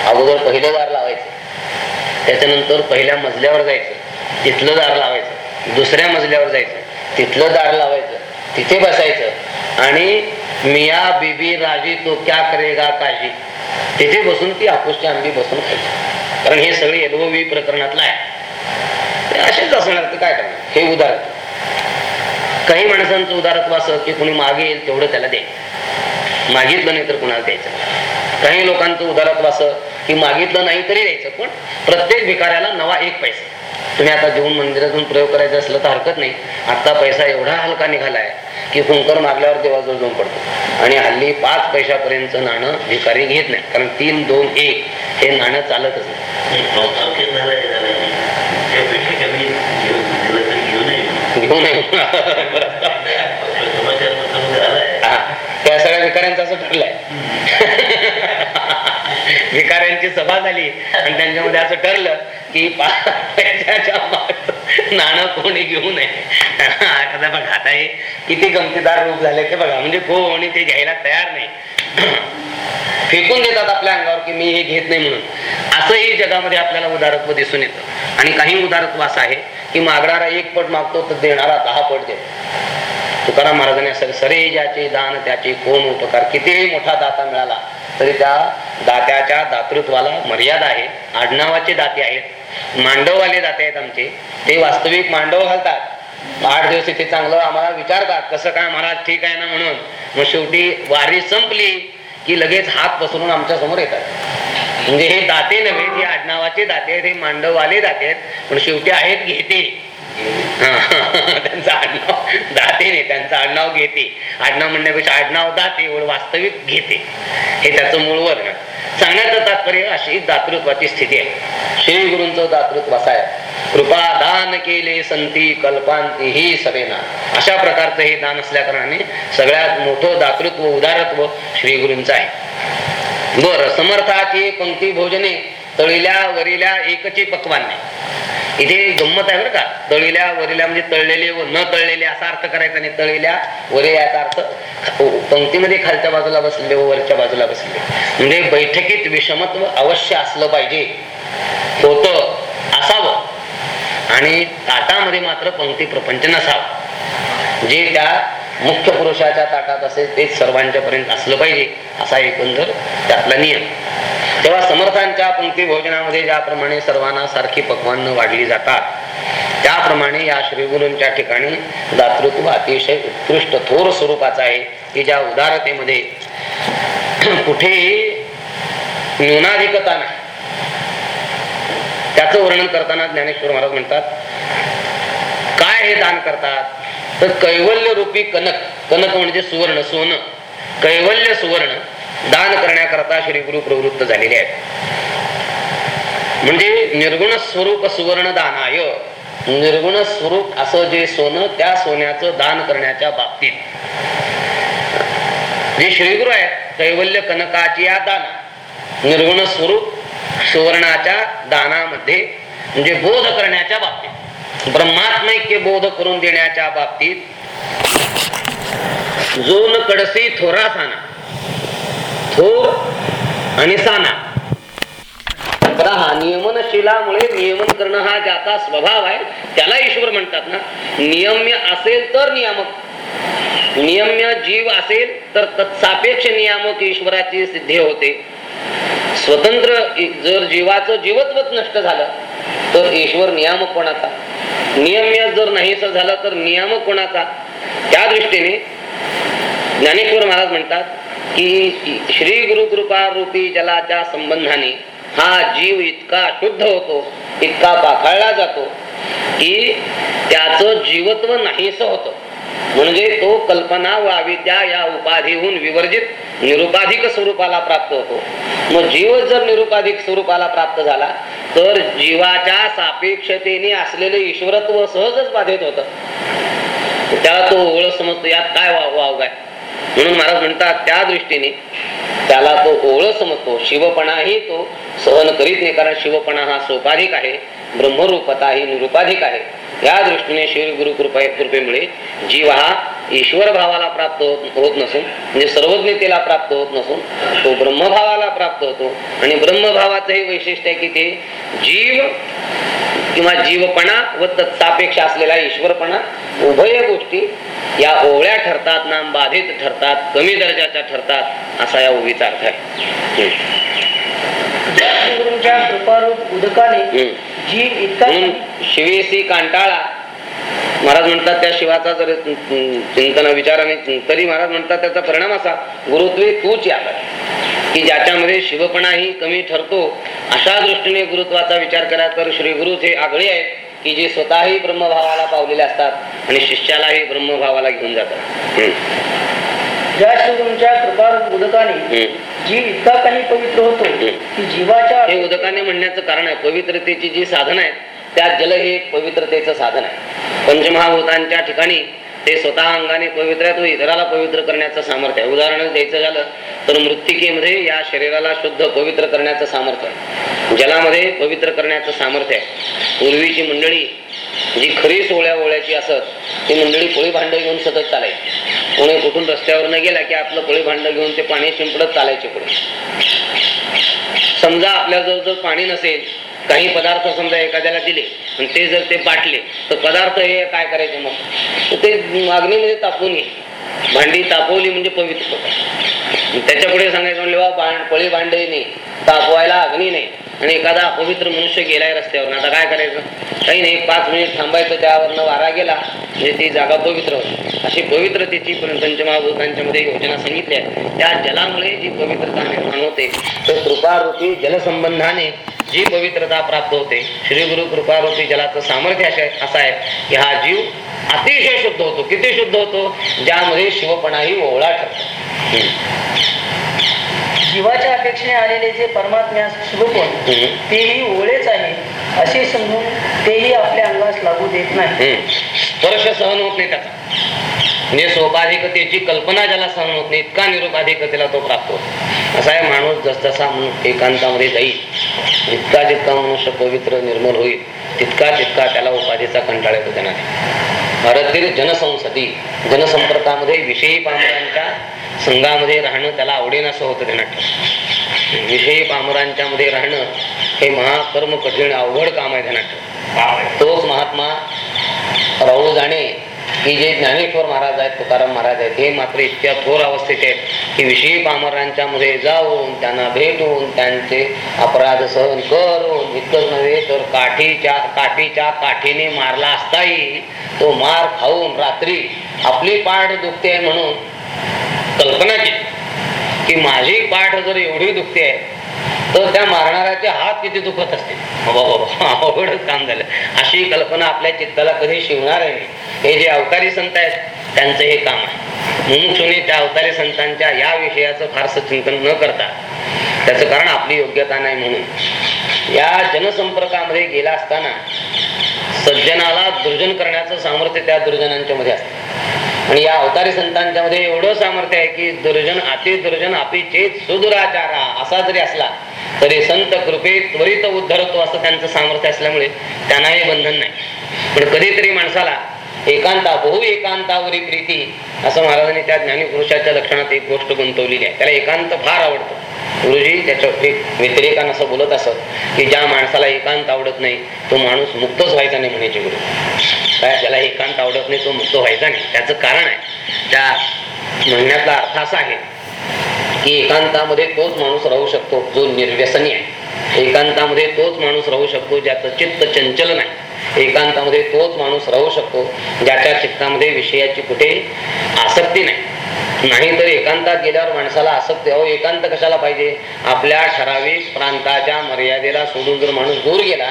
अगोदर पहिलं दार लावायचं. त्याच्यानंतर पहिल्या मजल्यावर जायचं. तिथलं दार लावायचं. दुसऱ्या मजल्यावर जायचं. तिथलं दार लावायचं. तिथे बसायचं. आणि मिया बीबी राजी तो क्या करेगा काजी? तिथे बसून ती हापूसची आंबी बसून खायची. कारण हे सगळे एलओवी प्रकरणातलं आहे. असेच असणार तर काय करणार? हे उदाहरण. काही माणसांचं उदारत्व असं की कोणी मागे येईल तेवढं त्याला दे. मागितलं नाही तर कुणाला द्यायचं काही लोकांचं उदारत्व असं की मागितलं नाही तरी द्यायचं पण प्रत्येक भिकाऱ्याला नवा एक पैसा. तुम्ही आता देऊन मंदिरातून प्रयोग करायचा असलं तर हरकत नाही. आता पैसा एवढा हलका निघालाय की कुंकर मागल्यावर देवाजवळ जाऊन पडतो. आणि हल्ली पाच पैशापर्यंतचं नाणं भिकारी घेत नाही कारण तीन दोन एक हे नाणं चालतच नाही. घेऊ नये *laughs* भिकाऱ्यांचं असं ठरलंय. *laughs* भिकाऱ्यांची सभा झाली. आणि त्यांच्यामध्ये असं ठरलं की नाणं कोणी घेऊ नये. *laughs* आता बघा आता हे किती गमतीदार रूप झाले ते बघा. म्हणजे कोणी ते घ्यायला तयार नाही. *clears throat* फेकून देतात आपल्या अंगावर की मी हे घेत नाही म्हणून. असंही जगामध्ये आपल्याला उदारत्व दिसून येतं. आणि काही उदारत्व असं आहे की मागणारा एक पट मागतो तर देणारा दहा पट देतो. तुकाराम महाराजांनी असं सरे ज्याचे दान त्याचे कोण उपकार कितीही मोठा दाता मिळाला तरी त्या दात्याच्या दातृत्वाला मर्यादा आहे. आडनावाचे दाते आहेत. मांडववाले दाते आहेत आमचे. ते वास्तविक मांडव घालतात. आठ दिवस इथे चांगलं आम्हाला विचारतात कसं काय महाराज ठीक आहे ना म्हणून. मग शेवटी वारी संपली की लगेच हात पसरून आमच्यासमोर येतात. म्हणजे हे दाते नव्हे हे आडनावाचे दाते आहेत हे मांडववाले दाते आहेत पण शेवटी आहेत घेते. त्यांचं आडनाव दाते नाही त्यांचं आडनाव घेते. आडनाव म्हणण्यापेक्षा आडनाव दाते एवढं वास्तविक घेते. हे त्याचं मूळ वर्ग सांगण्याचं तात्पर्य अशी दातृत्वाची स्थिती आहे. श्री गुरूंचं दातृत्व असं आहे. कृपा दान केले संती कल्पांती ही सवेना. अशा प्रकारचं हे दान असल्या कारणाने सगळ्यात मोठं दातृत्व उदारत्व श्री गुरूंचं आहे. बर समर्थाची पंक्ती भोजने तळील्या वरिल्या एकचे पक्वान नाही. इथे गंमत आहे बरं का. तळील्या वरिल्या म्हणजे तळलेले व न तळलेले असा अर्थ करायचा नाही. तळील्या वरे याचा अर्थ पंक्तीमध्ये खालच्या बाजूला बसलेले व वरच्या बाजूला बसले. म्हणजे बैठकीत विषमत्व अवश्य असलं पाहिजे. होत असावं. आणि ताटामध्ये मात्र पंक्ती प्रपंच नसावं. जे त्या मुख्य पुरुषाच्या ताटात असेल तेच सर्वांच्या पर्यंत असलं पाहिजे असा एकंदर त्यातला नियम. तेव्हा समर्थांच्या पंक्ती भोजनामध्ये ज्याप्रमाणे सर्वांना सारखी पक्वान्न वाढली जातात त्याप्रमाणे या श्रीगुरूंच्या ठिकाणी दातृत्व अतिशय उत्कृष्ट थोर स्वरूपाचा आहे. की ज्या उदारतेमध्ये कुठेही न्यूनाधिकता नाही. त्याचं वर्णन करताना ज्ञानेश्वर महाराज म्हणतात काय हे दान करतात? तर कैवल्य रूपी कनक. कनक म्हणजे सुवर्ण सोनं. कैवल्य सुवर्ण दान करण्याकरता श्री गुरु प्रवृत्त झालेले आहेत. म्हणजे निर्गुण स्वरूप सुवर्ण दानाय निर्गुण स्वरूप असं जे सोनं त्या सोन्याचं दान करण्याच्या बाबतीत. जे श्रीगुरु आहेत कैवल्य कनकाची या दान निर्गुण स्वरूप सुवर्णाच्या दानामध्ये म्हणजे बोध करण्याच्या बाबतीत. ब्रह्मात्मैक्य बोध करून देण्याच्या बाबतीत जोन कडसी थोरा साना थोर आणि साना. हा नियमनशिलामुळे नियमन करणं हा ज्याचा स्वभाव आहे त्याला ईश्वर म्हणतात ना. नियम्य असेल तर नियामक. नियम्य जीव असेल तर तत्सापेक्ष नियामक ईश्वराची सिद्धी होते. स्वतंत्र जर जीवाचं जीवत्वच नष्ट झालं तर ईश्वर नियामक कोणाचा? नियम्य जर नाहीस झालं तर नियामक कोणाचा? त्या दृष्टीने ज्ञानेश्वर महाराज म्हणतात की श्री गुरु कृपा रूपी जलाच्या संबंधाने हा जीव इतका शुद्ध होतो इतका पाखाळला जातो की त्याचं जीवत्व नाहीस होतं. म्हणजे तो कल्पना व अविद्या या उपाधीहून विवर्जित निरुपाधिक स्वरूपाला प्राप्त होतो. मग जीव जर निरुपाधिक स्वरूपाला प्राप्त झाला तर जीवाच्या सापेक्षतेने असलेले ईश्वरत्व सहजच बाधित होत. त्याला तो ओळख समजतो यात काय वाव वाव काय म्हणून महाराज म्हणतात त्या दृष्टीने त्याला तो ओळ समजतो शिवपणाही तो सहन करीत नाही कारण शिवपणा हा सोपाधिक आहे ब्रह्मरूपता ही निरुपाधिक आहे. या दृष्टीने श्री गुरु कृपा कृपेमुळे जीव हा ईश्वर भावाला प्राप्त होत होत नसून म्हणजे सर्वज्ञतेला प्राप्त होत नसून तो ब्रह्मभावाला प्राप्त होतो. आणि ब्रह्मभावाचं हे वैशिष्ट्य आहे की ते जीव किंवा जीवपणा व तत्सापेक्ष असलेला ईश्वरपणा उभय गोष्टी या ओवळ्या ठरतात नाम बाधित ठरतात कमी दर्जाच्या ठरतात असा या ओवीचा अर्थ आहे. गुरूंच्या कृपारूप उदकाने. जीव इतका शिवेसी कांटाळा महाराज म्हणतात त्या शिवाचा जर चिंतन विचाराने तरी महाराज म्हणतात त्याचा परिणाम असा गुरुत्वे तूच या की ज्याच्यामध्ये शिवपणाही कमी ठरतो अशा दृष्टीने गुरुत्वाचा विचार करा. तर श्री गुरुच हे आगळे आहेत की जे स्वतःही ब्रह्मभावाला पावलेले असतात आणि शिष्यालाही ब्रह्मभावाला घेऊन जातात. कृपारूप उदकाने हम्म. जीव इतका काही पवित्र होतो की जीवाच्या हे उदकाने म्हणण्याचं कारण आहे पवित्रतेची जी साधन आहेत त्यात जल हे पवित्रतेचं साधन आहे. पंचमहाभूतांच्या ठिकाणी ते स्वतः अंगाने पवित्र आहेत इतराला पवित्र करण्याचं सामर्थ्य आहे. उदाहरण द्यायचं झालं तर मृत्तिकेमध्ये या शरीराला शुद्ध पवित्र करण्याचं सामर्थ्य आहे. जलामध्ये पवित्र करण्याचं सामर्थ्य आहे. पूर्वीची मंडळी जी खरी सोहळ्या ओळ्याची असत ती मंडळी पोळी भांड घेऊन सतत चालायची. कोणी कुठून रस्त्यावर न गेला की आपलं पोळी भांड घेऊन ते पाणी शिंपडत चालायचे पुढे. समजा आपल्या जवळ जर पाणी नसेल काही पदार्थ समजा एखाद्याला दिले आणि ते जर ते पाठले तर पदार्थ हे काय करायचे मग? तर ते अग्नीमध्ये तापवून ये. भांडी तापवली म्हणजे पवित्र त्याच्या पुढे सांगायचं म्हणले बा पळी भांडे नाही. तापवायला अग्नी नाही. आणि एखादा अपवित्र मनुष्य गेलाय रस्त्यावर आता काय करायचं? काही नाही पाच मिनिट थांबायचं त्यावरनं वारा गेला म्हणजे ती जागा पवित्र होती. अशी पवित्रतेची पण पंचमहाभूतांच्या मध्ये योजना सांगितल्या त्या जलामुळे जी पवित्रता निर्माण होते तर कृपारूपी जलसंबंधाने जी पवित्रता प्राप्त होते श्री गुरु कृपारूपी जलाचं सामर्थ्य असे असं आहे की हा जीव अतिशय शुद्ध होतो. किती शुद्ध होतो? ज्यामध्ये शिवपणाही ओवळा ठरतो. जीवाच्या अपेक्षेने आलेले जे परमात्म्यास शिवकोण. तेही ओळेच आहे. असे समजून तेही आपल्या अंगास लागू देत नाही. स्पर्श सहन होत नाही त्याचा. म्हणजे सोपाधिकतेची कल्पना ज्याला सहन होत नाही इतका निरुपाधिकतेला तो प्राप्त होतो. असा आहे माणूस जसजसा एकांतामध्ये जाईल जितका जितका मनुष्य पवित्र निर्मल होईल तितका तितका त्याला उपाधीचा कंटाळा येतो त्यांना भारतीय जनसंसदी जनसंपर्कामध्ये विषयी पामरांच्या संघामध्ये राहणं त्याला आवडेन असं होतं त्यांना विषयी पामरांच्या मध्ये राहणं हे महाकर्म कठीण अवघड काम आहे त्यांना तोच महात्मा राहू जाणे की जे ज्ञानेश्वर महाराज आहेत तुकाराम महाराज आहेत हे मात्र इतक्या थोर अवस्थेत आहेत की विषयी पामरांच्या मध्ये जाऊन त्यांना भेटून त्यांचे अपराध सहन करून इतकंच नव्हे तर काठीच्या काठीच्या काठीने मारला असताही तो मार खाऊन रात्री आपली पाठ दुखते म्हणून कल्पना केली की माझी पाठ जर एवढी दुखते आहे तर त्या मारणाऱ्याचे हात किती दुखत असतील? बाबा बाबा अवघडच काम झालं. अशी कल्पना आपल्या चित्ताला कधी शिवणार आहे? हे जे अवतारी संत आहेत त्यांचं हे काम आहे. मुमुक्षुने त्या अवतारी संतांच्या या विषयाचं फारसं चिंतन न करता त्याचं कारण आपली योग्यता नाही म्हणून या जनसंपर्कामध्ये गेला असताना सज्जनाला दुर्जन करण्याचं सामर्थ्य त्या दुर्जनांच्या मध्ये असतं. आणि या अवतारी संतांच्या मध्ये एवढं सामर्थ्य आहे की दुर्जन अति दुर्जन आपी चेत सुदुराचारा असा जरी असला तरी संत कृपे त्वरित उद्धरतो असं त्यांचं सामर्थ्य असल्यामुळे त्यांनाही बंधन नाही. पण कधीतरी माणसाला एकांता बहु एकांतावरी प्रीती. असं महाराजांनी त्या ज्ञानीपुरुषाच्या लक्षणात एक गोष्ट गुंतवलेली आहे. त्याला एकांत फार आवडतं. गुरुजी त्याच्या एक व्यतिरेकानं असं बोलत असत की ज्या माणसाला एकांत आवडत नाही तो माणूस मुक्तच व्हायचा नाही म्हणायचे गुरु. काय त्याला एकांत आवडत नाही तो मुक्त व्हायचा नाही. त्याचं कारण आहे त्या म्हणण्यातला अर्थ असा आहे की एकांतामध्ये तोच माणूस राहू शकतो जो निर्व्यसनी आहे. एकांतामध्ये तोच माणूस राहू शकतो ज्याचं चित्त चंचल नाही. एकांतामध्ये तोच माणूस राहू शकतो ज्याच्या चित्तामध्ये विषयाची कुठे आसक्ती नाही. नाहीतर एकांतात गेल्यावर माणसाला आसक्ती अहो एकांत कशाला पाहिजे? आपल्या ठराविक प्रांताच्या मर्यादेला सोडून जर माणूस दूर गेला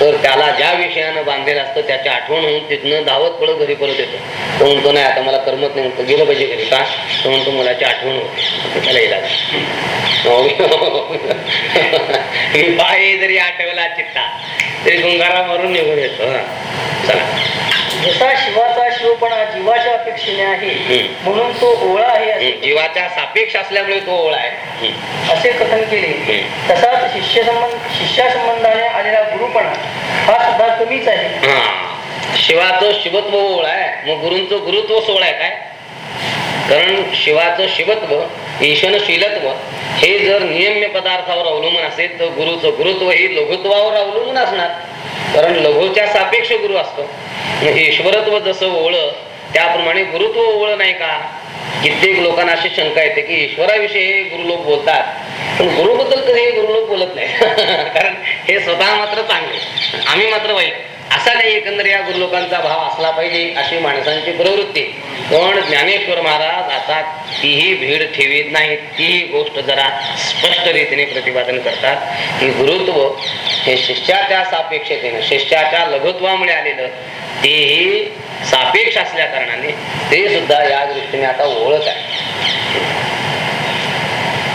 तर त्याला ज्या विषयानं बांधलेलं असतं त्याची आठवण होऊन तिथनं धावत पळत घरी परत येतो. तो म्हणतो नाही आता मला करमत नाही म्हणतो गेलं पाहिजे घरी का? तो म्हणतो मुलाची आठवण होते. त्याला इलाज *laughs* मी पाय जरी आठवला चित्ता तरी गुंगारा मारून निघून येतो हा. चला. जसा शिवाचा शिवपणा जीवाच्या अपेक्षेने आहे. म्हणून तो ओळा आहे जीवाच्या सापेक्ष असल्यामुळे तो ओळा आहे. असे कथन केले. तसाच शिष्य संबंध शिष्या संबंधाने आलेला गुरुपणा हा सुद्धा कमीच आहे. शिवाचं शिवत्व ओळ आहे. मग गुरूंचं गुरुत्व सोहळ आहे काय? कारण शिवाचं शिवत्व ईशन शिलत्व हे जर नियम्य पदार्थावर अवलंबून असेल तर गुरुचं गुरुत्व ही लघुत्वावर अवलंबून असणार. कारण लघुच्या सापेक्ष गुरु असतो. ईश्वरत्व जसं ओळ त्याप्रमाणे गुरुत्व ओळ नाही का? कित्येक लोकांना अशी शंका येते की ईश्वराविषयी हे गुरु लोक बोलतात. पण गुरुबद्दल कधी हे गुरु लोक बोलत नाही? *laughs* कारण हे स्वतः मात्र चांगले. आम्ही मात्र वाईट. असा काही एकंदर या गुरुलोकांचा भाव असला पाहिजे अशी माणसांची प्रवृत्ती. पण ज्ञानेश्वर महाराज आता तीही भीड ठेवीत नाही तीही गोष्ट जरा स्पष्ट रीतीने प्रतिपादन करतात. की गुरुत्व हे शिष्याच्या सापेक्षतेनं शिष्याच्या लघुत्वामुळे आलेलं तेही सापेक्ष असल्या कारणाने ते सुद्धा या दृष्टीने आता ओळख आहे.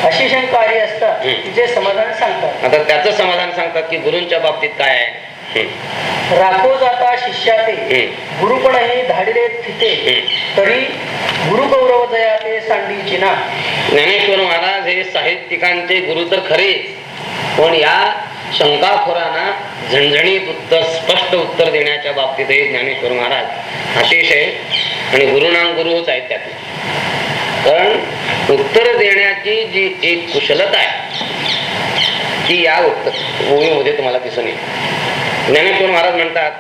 अशी शंका आली असता हम्म. तिचे समाधान सांगतात. आता त्याचं समाधान सांगतात की गुरूंच्या बाबतीत काय आहे? हम्म. राखो जाता शिष्याते हम्म. गुरुपणही धाडिले हम्म. तरी गुरु गौरव जयाते सांडी जिना ज्ञानेश्वर महाराज हे साहित्यिकांचे गुरु तर खरे पण या शंकाखोरांना झणझणीत उत्तर स्पष्ट उत्तर देण्याच्या बाबतीत हे ज्ञानेश्वर महाराज अतिशय आणि गुरुनाम गुरुच आहेत त्यातले कारण उत्तर देण्याची जी एक कुशलता आहे ती या उत्तर ओळीमध्ये तुम्हाला दिसून येईल ज्ञानेश्वर महाराज म्हणतात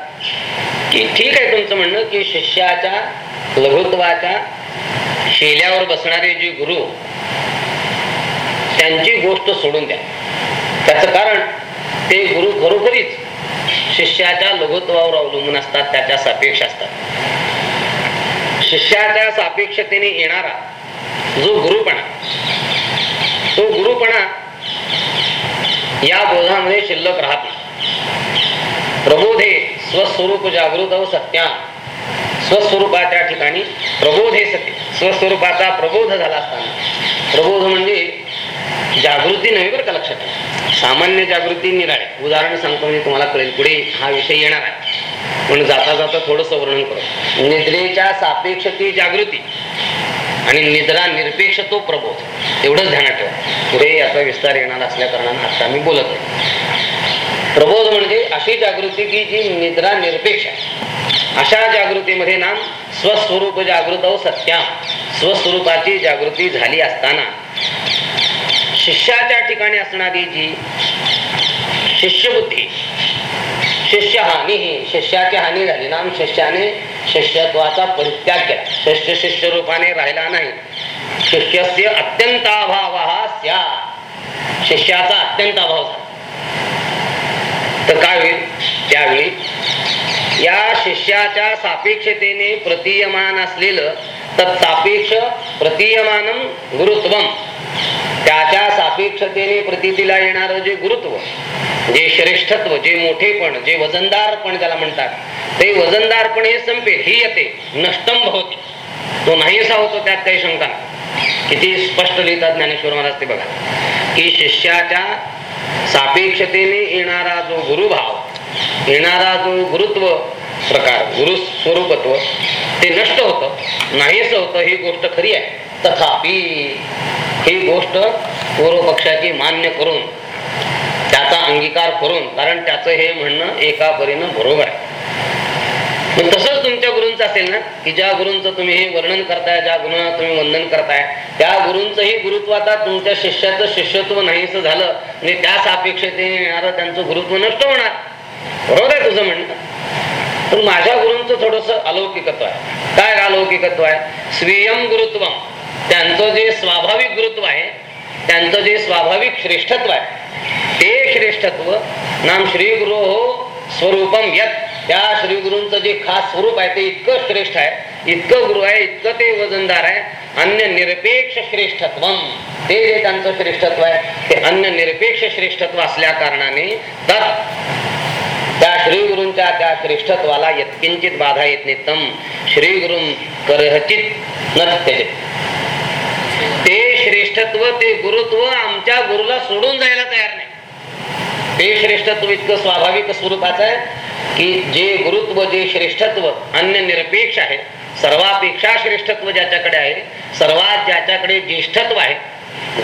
की ठीक आहे तुमचं म्हणणं की शिष्याच्या लघुत्वाच्या शेल्यावर बसणारे जे गुरु त्यांची गोष्ट सोडून द्या. त्याच कारण ते गुरु खरोखरीच शिष्याच्या लघुत्वावर अवलंबून असतात त्याच्या सापेक्ष असतात. शिष्याच्या सापेक्षतेने येणारा जो गुरुपणा तो गुरुपणा या बोधामध्ये शिल्लक राहत नाही. प्रबोधे स्वस्वरूप जागृत व सत्या. स्वस्वरूपाच्या ठिकाणी प्रबोध हे सत्य. स्वस्वरूपाचा प्रबोध झाला असताना प्रबोध म्हणजे जागृती नव्हे बरं का लक्षात सामान्य जागृती निराळे. उदाहरण सांगतो म्हणजे तुम्हाला कळेल. पुढे हा विषय येणार आहे. पण जाता जाता थोडस वर्णन करू. निद्रेच्या सापेक्ष ती जागृती आणि निद्रा निरपेक्ष तो प्रबोध. एवढंच ध्यानात ठेवा. पुढे याचा विस्तार येणार असल्या कारणाने आता मी बोलत नाही. प्रबोध म्हणजे अशी जागृती की जी निद्रा निरपेक्ष आहे. अशा जागृतीमध्ये नाम स्वस्वरूप जागृत हो व सत्या स्वस्वरूपाची जागृती झाली असताना शिष्याच्या ठिकाणी असणारी जी शिष्यबुद्धी शिष्य हानी ही शिष्याची हानी झाली नाम शिष्याने शिष्यत्वाचा परित्याग केला. शिष्य शिष्य रूपाने राहिला नाही. शिष्यस्य अत्यंत अभाव हा शिष्याचा अत्यंत अभाव झाला. तर काय होईल त्यावेळी या शिष्याच्या सापेक्षतेने प्रतीयमान असलेलं तत्सापेक्ष प्रतीयमानम गुरुत्वम त्याच्या सापेक्षतेने प्रतीतीला येणार जे गुरुत्व जे श्रेष्ठत्व जे मोठेपण जे वजनदारपण ज्याला म्हणतात ते वजनदारपण हे संपे ही येते नष्टम भवती. तो नाहीसा होतो त्यात काही शंका किती स्पष्ट लिहितात ज्ञानेश्वर महाराज ते बघा. की शिष्याच्या सापेक्षतेने येणारा जो गुरुभाव येणारा जो गुरुत्व प्रकार गुरु स्वरूपत्व ते नष्ट होतं नाहीच होतं ही गोष्ट खरी आहे. तथापि ही गोष्ट पूर्व पक्षाची मान्य करून त्याचा अंगीकार करून कारण त्याचं हे म्हणणं एका परीनं बरोबर आहे. तसंच तुमच्या गुरूंचं असेल ना की ज्या गुरूंचं तुम्ही हे वर्णन करताय ज्या गुरुना तुम्ही वंदन करताय त्या गुरूंचंही गुरुत्व आता तुमच्या शिष्याचं शिष्यत्व नाहीस झालं आणि त्याच अपेक्षेने येणारं त्यांचं गुरुत्व नष्ट होणार. बरोबर आहे तुझं म्हणणं? पण माझ्या गुरूंचं थोडस अलौकिकत्व आहे. काय अलौकिकत्व आहे? स्वीयम गुरुत्व. त्यांचं जे स्वाभाविक गुरुत्व आहे त्यांचं जे स्वाभाविक श्रेष्ठत्व आहे ते श्रेष्ठत्व नाम श्री गुरु हो स्वरूपम यत. त्या श्री गुरूंचं जे खास स्वरूप आहे ते इतकं श्रेष्ठ आहे इतकं गुरु आहे इतकं ते वजनदार आहे. अन्य निरपेक्ष श्रेष्ठत्व ते जे त्यांचं श्रेष्ठत्व आहे ते अन्य निरपेक्ष श्रेष्ठत्व असल्या कारणाने तर त्या श्री गुरूंच्या त्या श्रेष्ठत्वाला यत्किंचित बाधा येत नाही. तम श्री गुरुं करहचित नसते. ते श्रेष्ठत्व ते गुरुत्व आमच्या गुरुला सोडून जायला तयार नाही. ते श्रेष्ठत्व इतकं स्वाभाविक स्वरूपाचं आहे की जे गुरुत्व जे श्रेष्ठत्व अन्य निरपेक्ष आहे सर्वापेक्षा श्रेष्ठत्व ज्याच्याकडे आहे सर्वात ज्याच्याकडे ज्येष्ठत्व आहे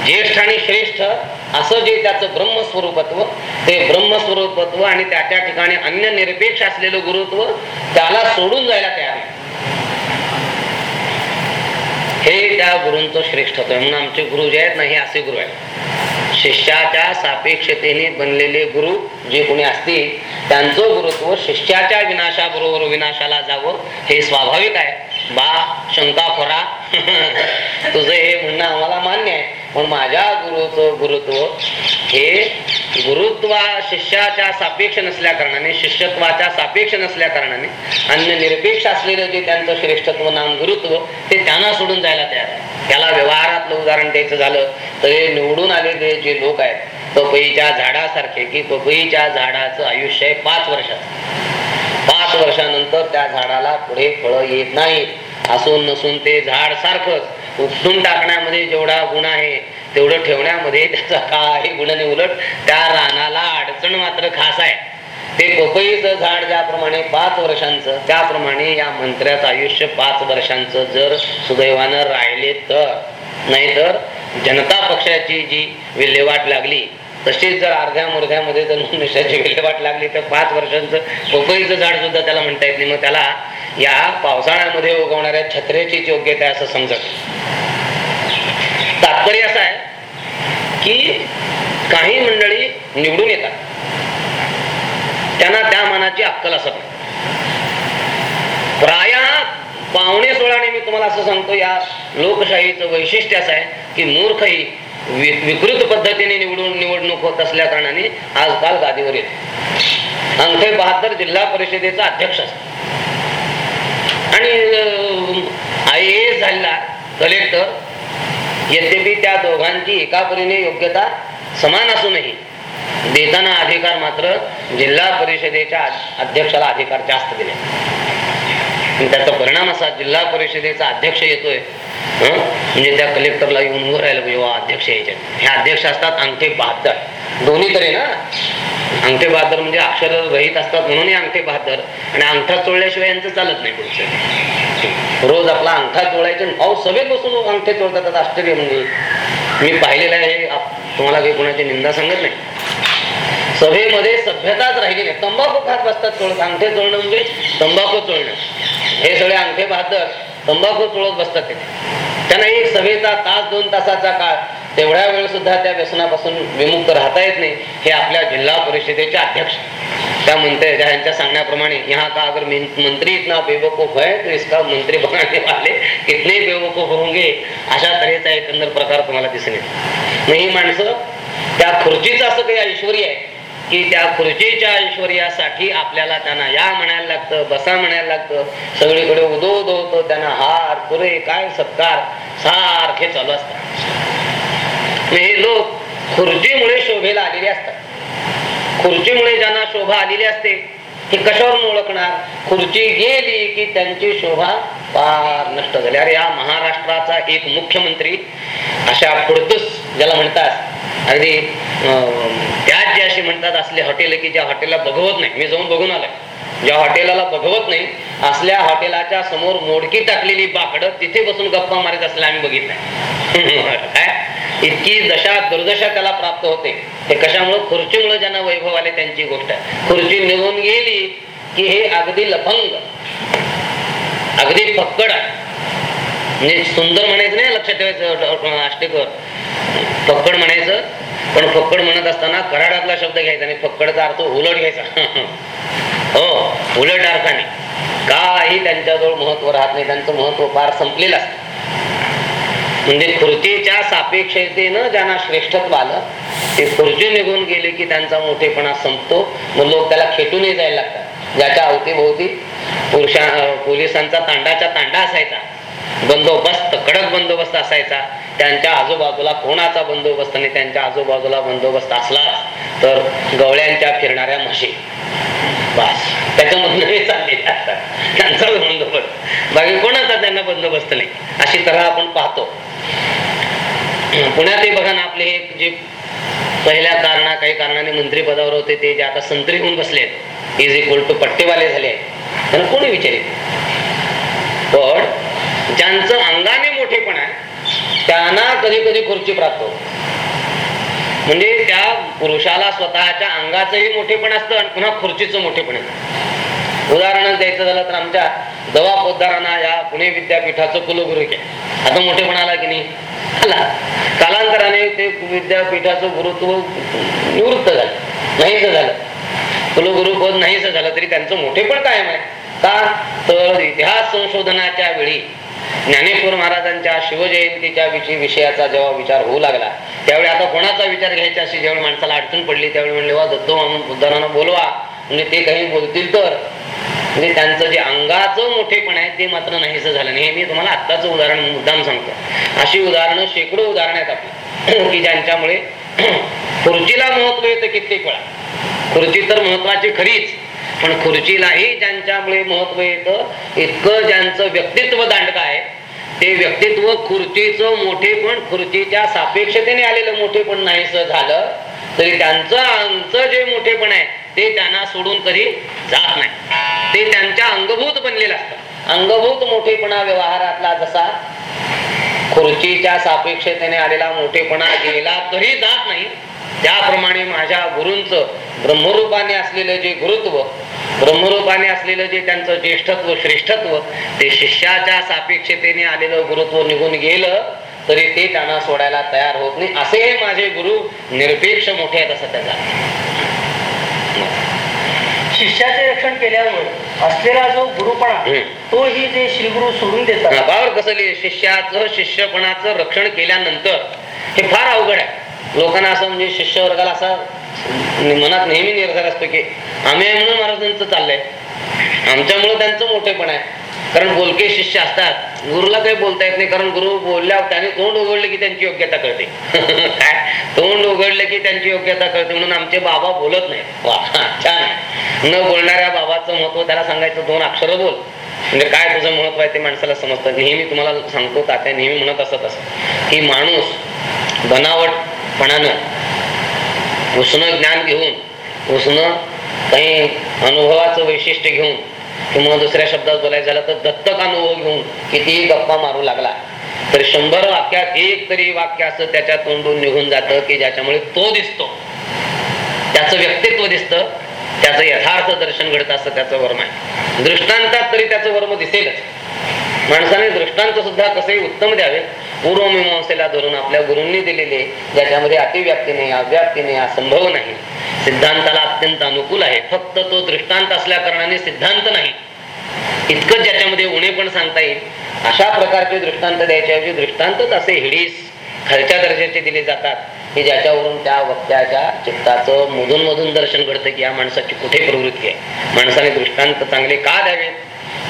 ज्येष्ठ आणि श्रेष्ठ असं जे त्याचं ब्रह्मस्वरूपत्व ते ब्रह्मस्वरूपत्व आणि त्याच्या ठिकाणी अन्य निरपेक्ष असलेलं गुरुत्व त्याला सोडून जायला तयार आहे. हे त्या गुरूंचं श्रेष्ठत्व आहे. म्हणून आमचे गुरु जे आहेत ना हे असे गुरु आहेत. शिष्याच्या सापेक्षतेने बनलेले गुरु जे कोणी असतील त्यांचं गुरुत्व शिष्याच्या विनाशाबरोबर विनाशाला जावं हे स्वाभाविक आहे. बा शंका खोरा. *laughs* तुझं हे म्हणणं आम्हाला मान्य आहे. पण माझ्या गुरुचं गुरुत्व हे गुरुत्वा शिष्याच्या सापेक्ष नसल्या कारणाने शिष्यत्वाच्या सापेक्ष नसल्या कारणाने अन्य निरपेक्ष असलेलं जे त्यांचं श्रेष्ठत्व नाम गुरुत्व ते त्यांना सोडून जायला तयार. त्याला व्यवहारातलं उदाहरण द्यायचं झालं तर हे निवडून आलेले जे लोक आहेत पपईच्या झाडासारखे की पपईच्या झाडाचं आयुष्य आहे पाच वर्षाचं पाच वर्षानंतर त्या झाडाला पुढे फळं येत नाहीत. असून नसून ते झाड सारखंच. उपटून टाकण्यामध्ये जेवढा गुण आहे तेवढं ठेवण्यामध्ये त्याचा काही गुण नाही. उलट त्या रानाला अडचण मात्र खास आहे. ते पपईचं झाड ज्याप्रमाणे पाच वर्षांचं त्याप्रमाणे या मंत्र्याचं आयुष्य पाच वर्षांचं जर सुदैवानं राहिले तर. नाहीतर जनता पक्षाची जी विल्हेवाट लागली तशीच जर अर्ध्या मुर्ध्यामध्ये जर मनुष्याची विल्हेवाट लागली तर पाच वर्षांचं पपईचं झाड सुद्धा त्याला म्हणता येत नाही. मग त्याला या पावसाळ्यामध्ये उगवणाऱ्या छत्र्याची योग्यता असं समजत तात्पर्य असं आहे की काही मंडळी निवडून येतात. त्यांना त्या मनाची अक्कल असत नाही. प्राय पावणे सोळाने मी तुम्हाला असं सांगतो या लोकशाहीचं वैशिष्ट्य असं आहे की मूर्खही ही विकृत पद्धतीने निवडून निवडणूक होत असल्या कारणाने आजकाल गादीवर येतो. अंगठे बहात्तर जिल्हा परिषदेचा अध्यक्ष असतो. आणि आय एस झालेला कलेक्टर यद्यपि त्या दोघांची एकापरीने योग्यता समान असूनही देताना अधिकार मात्र जिल्हा परिषदेच्या अध्यक्षाला अधिकार जास्त दिले. त्याचा परिणाम असा जिल्हा परिषदेचा अध्यक्ष येतोय. म्हणजे त्या कलेक्टरला येऊन उभं राहिलं पाहिजे अध्यक्ष यायच्यात हे अध्यक्ष असतात अंगठे बहादर. दोन्ही तरी ना? अंगठे बहादर म्हणजे अक्षर रहित असतात म्हणून अंगठे बहादर. आणि अंगठा चोळल्याशिवाय यांचं चालत नाही पुढचं. रोज आपला अंगठा चोळायचं भाऊ सभेत बसून अंगठे चोळतात आश्चर्य म्हणजे. मी पाहिलेलं आहे हे तुम्हाला काही कोणाची निंदा सांगत नाही? सभेमध्ये सभ्यताच राहिली नाही तंबाखू खात बसतात चोळत अंगठे चोळणं म्हणजे तंबाखू चोळणं. हे सगळे अंगठे बहादर तंबाखू चोळत बसतात ते. त्यांना एक सभेचा तास दोन तासाचा काळ. तेवढ्या वेळ सुद्धा त्या व्यसनापासून विमुक्त राहता येत नाही. हे आपल्या जिल्हा परिषदेचे अध्यक्ष. त्या म्हणते यांच्या सांगण्याप्रमाणे यहाँ का अगर मंत्री इतना बेवकूफ है तो इसका मंत्री बनाने वाले कितने बेवकूफ होंगे? अशा तऱ्हेचा एकंदर प्रकार तुम्हाला दिसून येतो ही माणसं त्या खुर्चीचं असं काही ऐश्वर्य आहे. की त्या खुर्चीच्या ऐश्वर्यासाठी आपल्याला त्यांना या म्हणायला लागतं बसा म्हणायला लागतं. सगळीकडे उदो उदो होतो त्यांना हार पुरे काय सत्कार सारखे चालू असतात. हे लोक खुर्चीमुळे शोभेला आलेले असतात. खुर्चीमुळे ज्यांना शोभा आलेली असते हे कशावरून ओळखणार? खुर्ची गेली की त्यांची शोभा पार नष्ट झाली. अरे या महाराष्ट्राचा एक मुख्यमंत्री अशा फुडतूस ज्याला म्हणतात अगदी त्याच जे असे म्हणतात असले हॉटेल की ज्या हॉटेलला बघवत नाही. मी जाऊन बघून आलोय. ज्या हॉटेलाला बघवत नाही असल्या हॉटेलाच्या समोर मोडकी टाकलेली बाकडं तिथे बसून गप्पा मारत असल्या आम्ही बघितलंय. *laughs* काय? इतकी दशा दुर्दशा त्याला प्राप्त होते. ते कशामुळे? खुर्चीमुळे ज्यांना वैभव आले त्यांची गोष्ट आहे. खुर्ची निघून गेली की हे अगदी लफंग अगदी फक्कड आहे. म्हणजे सुंदर म्हणायचं नाही लक्षात ठेवायचं आष्टेकर. फक्कड म्हणायचं पण फक्कड म्हणत असताना कराडातला शब्द घ्यायचा आणि फक्कडचा अर्थ उलट घ्यायचा. *laughs* हो उलट अर्थाने. काही त्यांच्याजवळ महत्त्व राहत नाही त्यांचं महत्त्व फार संपलेलं असतं. म्हणजे खुर्चीच्या सापेक्षतेनं ज्यांना श्रेष्ठत्व आलं ते खुर्ची निघून गेले की त्यांचा मोठेपणा संपतो. मग लोक त्याला खेटूनही जायला लागतात. ज्याच्या अवतीभोवती पुरुषा पोलिसांचा तांडाचा तांडा असायचा. बंदोबस्त कडक बंदोबस्त असायचा. त्यांच्या आजूबाजूला कोणाचा बंदोबस्त नाही त्यांच्या आजूबाजूला बंदोबस्त असला तर गवळ्यांच्या फिरणाऱ्या म्हशी. बस. त्याच्यामधून हे चाललेले असतात. त्यांचा बंदोबस्त. बाकी कोणाचा त्यांना बंदोबस्त नाही. अशी तऱ्हा आपण पाहतो. पुण्यातही बघा ना आपले हे जे पहिल्या कारणा काही कारणाने मंत्री पदावर होते ते जे आता संत्री होऊन बसले इज इक्वल टू पट्टेवाले झाले त्यांना कोणी विचारित पण ज्यांचं अंगाने मोठेपण आहे त्यांना कधी कधी खुर्ची प्राप्त म्हणजे त्या पुरुषाला स्वतःच्या अंगाचंही मोठेपण असतं आणि पुन्हा खुर्चीचं मोठेपण असतं उदाहरण द्यायचं झालं तर आमच्या दवा पोद्दारांना या पुणे विद्यापीठाचं कुलगुरू के आता मोठेपण आला की नाही? झाला. कालांतराने ते विद्यापीठाचं गुरुत्व निवृत्त झालं. नाहीच झालं. कुलगुरू पद नाहीच झालं तरी त्यांचं मोठेपण कायम आहे. का? तर इतिहास संशोधनाच्या वेळी ज्ञानेश्वर महाराजांच्या शिवजयंतीच्या विषयी विषयाचा जेव्हा विचार होऊ लागला त्यावेळी आता कोणाचा विचार घ्यायचा अशी ज्यावेळी माणसाला अडचण पडली त्यावेळी म्हणले वा दत्तो मामून बुद्धांना बोलवा. म्हणजे ते काही बोलतील तर. म्हणजे त्यांचं जे अंगाचं मोठेपण आहे ते मात्र नाहीस झालं नाही. हे मी तुम्हाला आत्ताचं उदाहरण मुद्दाम सांगतो. अशी उदाहरणं शेकडो उदाहरण आहेत आपली. *clears throat* की ज्यांच्यामुळे *clears throat* खुर्चीला महत्त्व येतं कित्येक वेळा. खुर्ची तर महत्वाची खरीच. पण खुर्चीलाही ज्यांच्यामुळे महत्त्व येतं इतकं ज्यांचं व्यक्तित्व दांडक आहे ते व्यक्तित्व खुर्चीचं मोठेपण खुर्चीच्या सापेक्षतेने आलेलं मोठेपण नाहीस झालं तरी त्यांचं आमचं जे मोठेपण आहे ते त्यांना सोडून कधी जात नाही. ते त्यांच्या अंगभूत बनलेलं असतं अंगभूत मोठेपणा व्यवहारातला जसा खुर्चीच्या सापेक्षतेने आलेला मोठेपणा गेला तरी जात नाही. त्याप्रमाणे माझ्या गुरूंच ब्रह्मरूपाने असलेलं जे गुरुत्व ब्रह्मरूपाने असलेलं जे त्यांचं ज्येष्ठत्व श्रेष्ठत्व ते शिष्याच्या सापेक्षतेने आलेलं गुरुत्व निघून गेलं तरी ते त्यांना सोडायला तयार होत नाही. असे हे माझे गुरु निरपेक्ष मोठे आहेत असं त्याचा शिष्याचे रक्षण केल्यावर असलेला जो गुरुपणा. तोही जे श्रीगुरु सोडून देतात. बावर कसं लिहिले शिष्याचं शिष्यपणाचं रक्षण केल्यानंतर. हे फार अवघड आहे. लोकांना असं म्हणजे शिष्य वर्गाला असा मनात नेहमी निर्धार असतो की आम्ही आहे म्हणून महाराजांचं चाललंय. आमच्यामुळे त्यांचं मोठेपण आहे. कारण बोलके शिष्य असतात. गुरुला काही बोलता येत नाही कारण गुरु बोलल्यावर त्याने तोंड उघडले की त्यांची योग्यता कळते. *laughs* काय? तोंड उघडले की त्यांची योग्यता कळते म्हणून आमचे बाबा बोलत नाही वा छान न बोलणाऱ्या बाबाचं महत्त्व त्याला सांगायचं दोन अक्षर बोल. म्हणजे काय तुझं महत्त्व आहे ते माणसाला समजतं. नेहमी तुम्हाला सांगतो तात्या नेहमी म्हणत असत असत की माणूस बनावटपणानं उसणं ज्ञान घेऊन उसणं काही अनुभवाचं वैशिष्ट्य घेऊन किंवा दुसऱ्या शब्दात बोलायचं झालं तर दत्तक अनुभव घेऊन कितीही गप्पा मारू लागला तर शंभर वाक्यात एक तरी वाक्य असं त्याच्या तोंडून निघून जातं की ज्याच्यामुळे तो दिसतो. त्याचं व्यक्तित्व दिसतं त्याचं यथार्थ दर्शन घडत असतं त्याचं वर्म आहे. दृष्टांतात तरी त्याचं वर्म दिसेलच. माणसाने दृष्टांत सुद्धा कसे उत्तम द्यावे पूर्वमीमांसेला धरून आपल्या गुरूंनी दिलेले ज्याच्यामध्ये अतिव्याप्ती नाही अव्याप्ती नाही असंभव नाही. सिद्धांताला अत्यंत अनुकूल आहे. फक्त तो दृष्टांत असल्या कारणाने सिद्धांत नाही. इतकं ज्याच्यामध्ये उणे पण सांगता येईल. अशा प्रकारचे दृष्टांत द्यायच्याऐवजी दृष्टांतच असे हिडीस खालच्या दर्जाचे दिले जातात की ज्याच्यावरून त्या वक्त्याच्या चित्ताचं मधून मधून दर्शन घडतं की या माणसाची कुठे प्रवृत्ती आहे? माणसाने दृष्टांत चांगले का द्यावेत?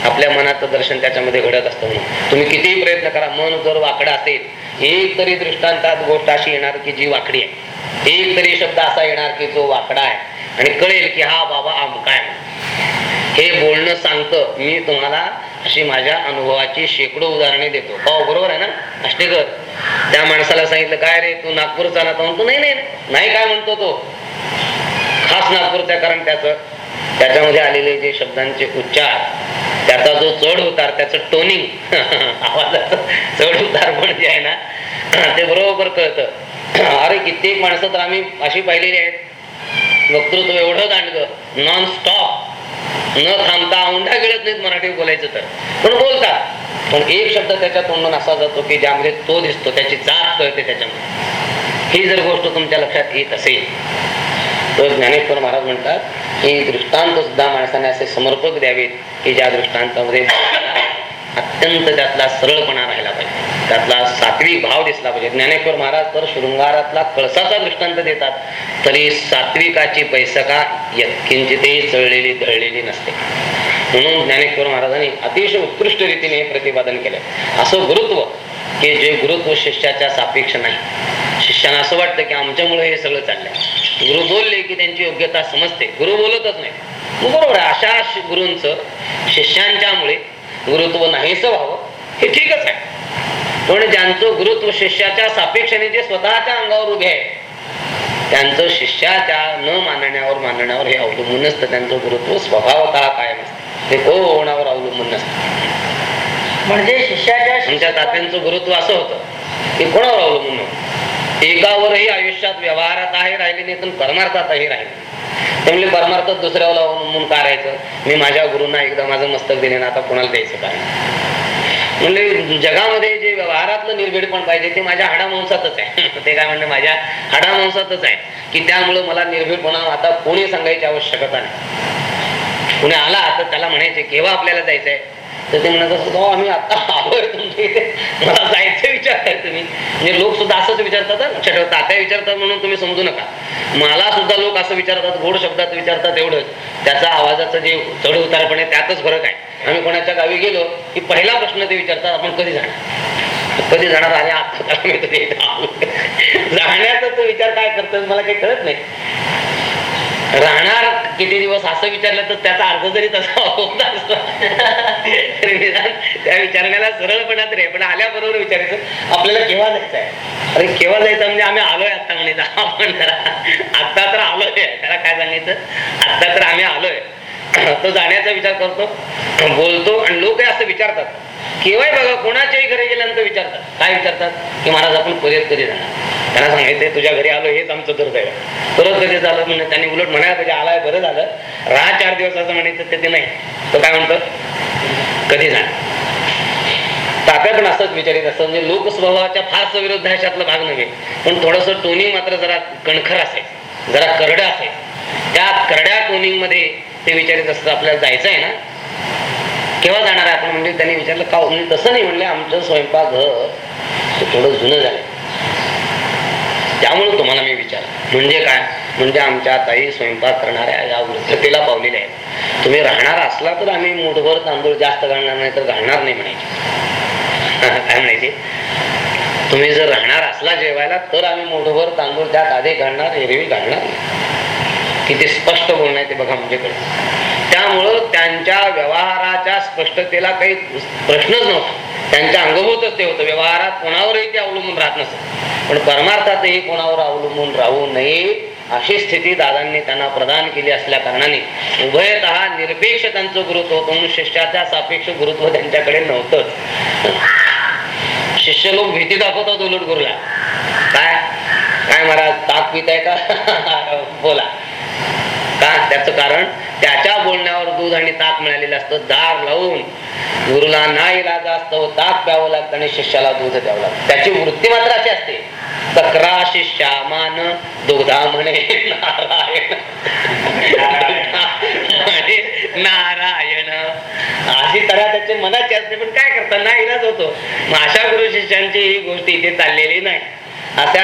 आपल्या मनाचं दर्शन त्याच्यामध्ये घडत असतं म्हणून. तुम्ही कितीही प्रयत्न करा मन जर वाकडं असेल एक तरी दृष्टांतात गोष्ट अशी येणार की जी वाकडी आहे. एक तरी शब्द असा येणार की जो वाकडा आहे. आणि कळेल की हा बाबा आमका आहे हे बोलणं सांगतं मी तुम्हाला अशी माझ्या अनुभवाची शेकडो उदाहरणे देतो. हो बरोबर आहे ना? अष्टेकर त्या माणसाला सांगितलं काय रे तू नागपूरचा ना तो म्हणतो नाही नाही नाही काय म्हणतो तो. खास नागपूरचा कारण त्याचं त्याच्यामध्ये आलेले जे शब्दांचे उच्चार त्याचा जो चढ उतार त्याचं टोनिंग *laughs* आवाजाचं चढ उतार पण जे आहे ना ते बरोबर कळतं. अरे कित्येक माणसं तर आम्ही अशी पाहिलेली आहेत. वक्तृत्व एवढं दांडग नॉन स्टॉप न थांबता औंढा गिळत नाहीत मराठी बोलायचं तर. पण बोलतात. पण एक शब्द त्याच्या तोंडून असा जातो की ज्यामध्ये तो दिसतो त्याची जात कळते त्याच्यामध्ये. ही जर गोष्ट तुमच्या लक्षात येत असेल तर ज्ञानेश्वर महाराज म्हणतात हे दृष्टांत सुद्धा माणसाने असे समर्पक द्यावेत की ज्या दृष्टांतामध्ये अत्यंत त्यातला सरळपणा राहिला पाहिजे. त्यातला सात्विक भाव दिसला पाहिजे. ज्ञानेश्वर महाराज तर शृंगारातला कळसाचा दृष्टांत देतात तरी सात्विकाची पैसका यत्किंचितही चळलेली दळलेली नसते. म्हणून ज्ञानेश्वर महाराजांनी अतिशय उत्कृष्ट रीतीने हे प्रतिपादन केलं. असं गुरुत्व की जे गुरुत्व शिष्याच्या सापेक्ष नाही. शिष्याला असं वाटतं की आमच्यामुळे हे सगळं चाललंय. गुरु बोलले की त्यांची योग्यता समजते. गुरु बोलतच नाही. मग बरोबर आहे अशा शि- गुरूंचं शिष्यांच्यामुळे गुरुत्व नाहीसं व्हावं हे ठीकच आहे. पण ज्यांचं गुरुत्व शिष्याच्या सापेक्षाने जे स्वतःच्या अंगावर उभे आहे त्यांचं शिष्याच्या न मानण्यावर मानण्यावर हे अवलंबून असतं त्यांचं गुरुत्व स्वभावतः कायम असतं. ते कोणावर अवलंबून नसतं. म्हणजे शिष्याच्या आमच्या तात्यांचं गुरुत्व असं होतं की कोणावर अवलंबून एकावरही आयुष्यात व्यवहारात आहे राहिले नाही पण परमार्थातही राहिले. त्यामुळे परमार्थात दुसऱ्यावर अवलंबून का राहायचं? मी माझ्या गुरुंना एकदा माझं मस्तक दिले ना आता कोणाला द्यायचं काय? म्हणजे जगामध्ये जे व्यवहारातलं निर्भीडपण पाहिजे ते माझ्या हाडामांसातच आहे. *laughs* ते काय म्हणणं माझ्या हाडामांसातच आहे. की त्यामुळं मला निर्भीडपणा आता कोणी सांगायची आवश्यकता नाही. कुणी आला तर त्याला म्हणायचे केव्हा आपल्याला जायचंय? तर ते म्हणत असत आम्ही आता *laughs* आलोय तुमच्या इथे. मला जायचं विचारताय तुम्ही. म्हणजे लोक सुद्धा असंच विचारतात लक्षात ठेवा तात्या विचारतात म्हणून तुम्ही समजू नका. मला सुद्धा लोक असं विचारतात गोड शब्दात विचारतात एवढंच. त्याचा आवाजाचं जे चढ उतारपणे त्यातच फरक आहे. आम्ही कोणाच्या गावी गेलो की पहिला प्रश्न ते विचारतात आपण कधी जाणार? कधी जाणार आहे? आता *laughs* जाण्याचा तो विचार काय करतोय मला काही कळत नाही. राहणार किती दिवस असं विचारलं तर त्याचा अर्थ जरी तसा होत त्या विचारण्याला सरळपणात रे पण आल्याबरोबर विचारायचं आपल्याला केव्हा जायचं आहे? अरे केव्हा जायचं म्हणजे आम्ही आलोय आता म्हणायचं आपण आत्ता तर आलोय. त्याला काय सांगायचं? आत्ता तर आम्ही आलोय. तो जाण्याचा विचार करतो बोलतो आणि लोक असं विचारतात. केव्हाही बघा कोणाच्याही घरी गेल्यानंतर विचारतात. काय विचारतात? की महाराज आपण परत कधी जाणार? त्यांना सांगायचंय तुझ्या घरी आलो हेच आमचं दुर्दैव आहे. परत कधी झालं म्हणजे त्यांनी उलट म्हणायला पाहिजे आलाय बरं झालं. राहा चार दिवस असं म्हणायचं ते ते नाही. तो काय म्हणतो? कधी जाणार? ताप्या पण असंच विचारित असतं. म्हणजे लोकस्वभावाच्या फारच विरुद्ध आहे अशातला भाग नव्हे. पण थोडस टोनिंग मात्र जरा कणखर असायचं जरा करडं असायचं त्या करड्या टोनिंगमध्ये ते विचारित असतात आपल्याला जायचं आहे ना? केव्हा जाणार आपण? म्हणजे त्यांनी विचारलं का हो? म्हणजे तसं नाही म्हणले आमचं स्वयंपाक घर थोडं जुनं झालं त्यामुळे तुम्हाला मी विचार म्हणजे काय? म्हणजे आमच्या ताई स्वयंपाक करणाऱ्या या वृद्धतेला पावलेल्या आहेत. तुम्ही राहणार असला तर आम्ही मुठभर तांदूळ जास्त घालणार नाही तर घालणार नाही म्हणायचे. *laughs* काय म्हणायचे? तुम्ही जर राहणार असला जेवायला तर आम्ही मुठभर तांदूळ त्यात आधी घालणार हिरवी घालणार नाही. किती स्पष्ट बोलणं आहे ते बघा म्हणजेकडे त्यामुळं त्यांच्या व्यवहाराच्या स्पष्टतेला काही प्रश्नच नव्हता. त्यांच्या अंगभूतच ते होतं. व्यवहारात कोणावरही ते अवलंबून राहत नसत. पण परमार्थातही कोणावर अवलंबून राहू नये अशी स्थिती दादांनी त्यांना प्रदान केली असल्या कारणाने. उभयत निरपेक्ष त्यांचं गुरुत्व होतं. म्हणून शिष्याच्या सापेक्ष गुरुत्व त्यांच्याकडे नव्हतं शिष्य लोक भीती दाखवतात उलट गुरुला काय? काय महाराज ताक पिताय का? *laughs* बोला. का त्याचं कारण त्याच्या बोलण्यावर दूध आणि ताक मिळालेलं असतं दार लावून. गुरुला ना इलाज असतो ताक प्यावं लागतं आणि शिष्याला दूध द्यावं लागतं. त्याची वृत्ती मात्र अशी असते. तक्रा शिष्या मान दुग्धा म्हणे नारायण. नारायण. अशी तरा त्याचे मनाची असते पण काय करतात ना इलाज होतो. मग अशा गुरु शिष्यांची ही गोष्ट इथे चाललेली नाही. आता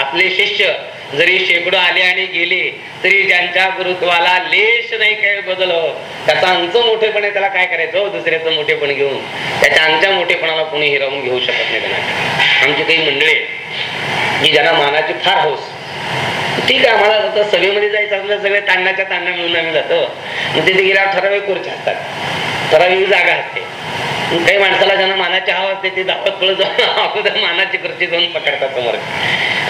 आपले शिष्य जरी शेकडो आले आणि गेले तरी ज्यांच्या गुरुत्वाला लेश नाही काय बदल हो. त्याचा अंच मोठेपणे त्याला काय करायचं हो, दुसऱ्याचं मोठेपण घेऊन. त्याच्या अंगच्या मोठेपणाला कोणी हिरावून घेऊ शकत नाही त्यांना आमची काही मंडळी आहेत, की ज्यांना मानाची फार हौस. ठीक आहे आम्हाला जातं सभेमध्ये जायचं असलं सगळे तांडण्याच्या तांडण्या मिळून आम्ही जातो. मग तिथे गेल्यावर ठराविक खुर्च्या असतात. ठराविक जागा असते. काही माणसाला ज्यांना मानाची हवा असते ते दाखवत पळत जाऊन *laughs* अगोदर मानाची कृती जाऊन पकडतात समोर.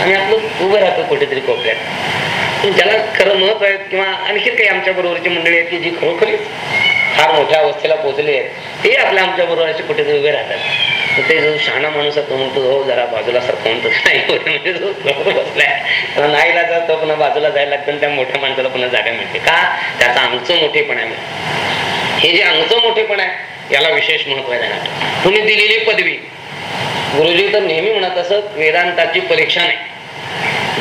आणि आपलं उभं राहतो कुठेतरी कोपऱ्यात. ज्याला खरं महत्त्व आहे किंवा आणखी काही आमच्या बरोबरची मंडळी आहेत की जी खरोखरी फार मोठ्या अवस्थेला पोहोचली आहेत ते आपल्या आमच्या बरोबर असे कुठेतरी उभे राहतात. ते जो शहाणा माणूस आहे तो म्हणतो हो जरा बाजूला सरकवून म्हणतो *laughs* नाही म्हणजे जो बरोबर बसलाय त्याला नाही लागत तो पुन्हा बाजूला जायला लागतं आणि त्या मोठ्या माणसाला पुन्हा जागा मिळते का त्याचा अंगचं मोठेपण आहे हे जे अंगचं मोठेपण आहे याला विशेष महत्त्व आहे तुम्ही दिलेली पदवी गुरुजी तर नेहमी म्हणत असत वेदांताची परीक्षा नाही.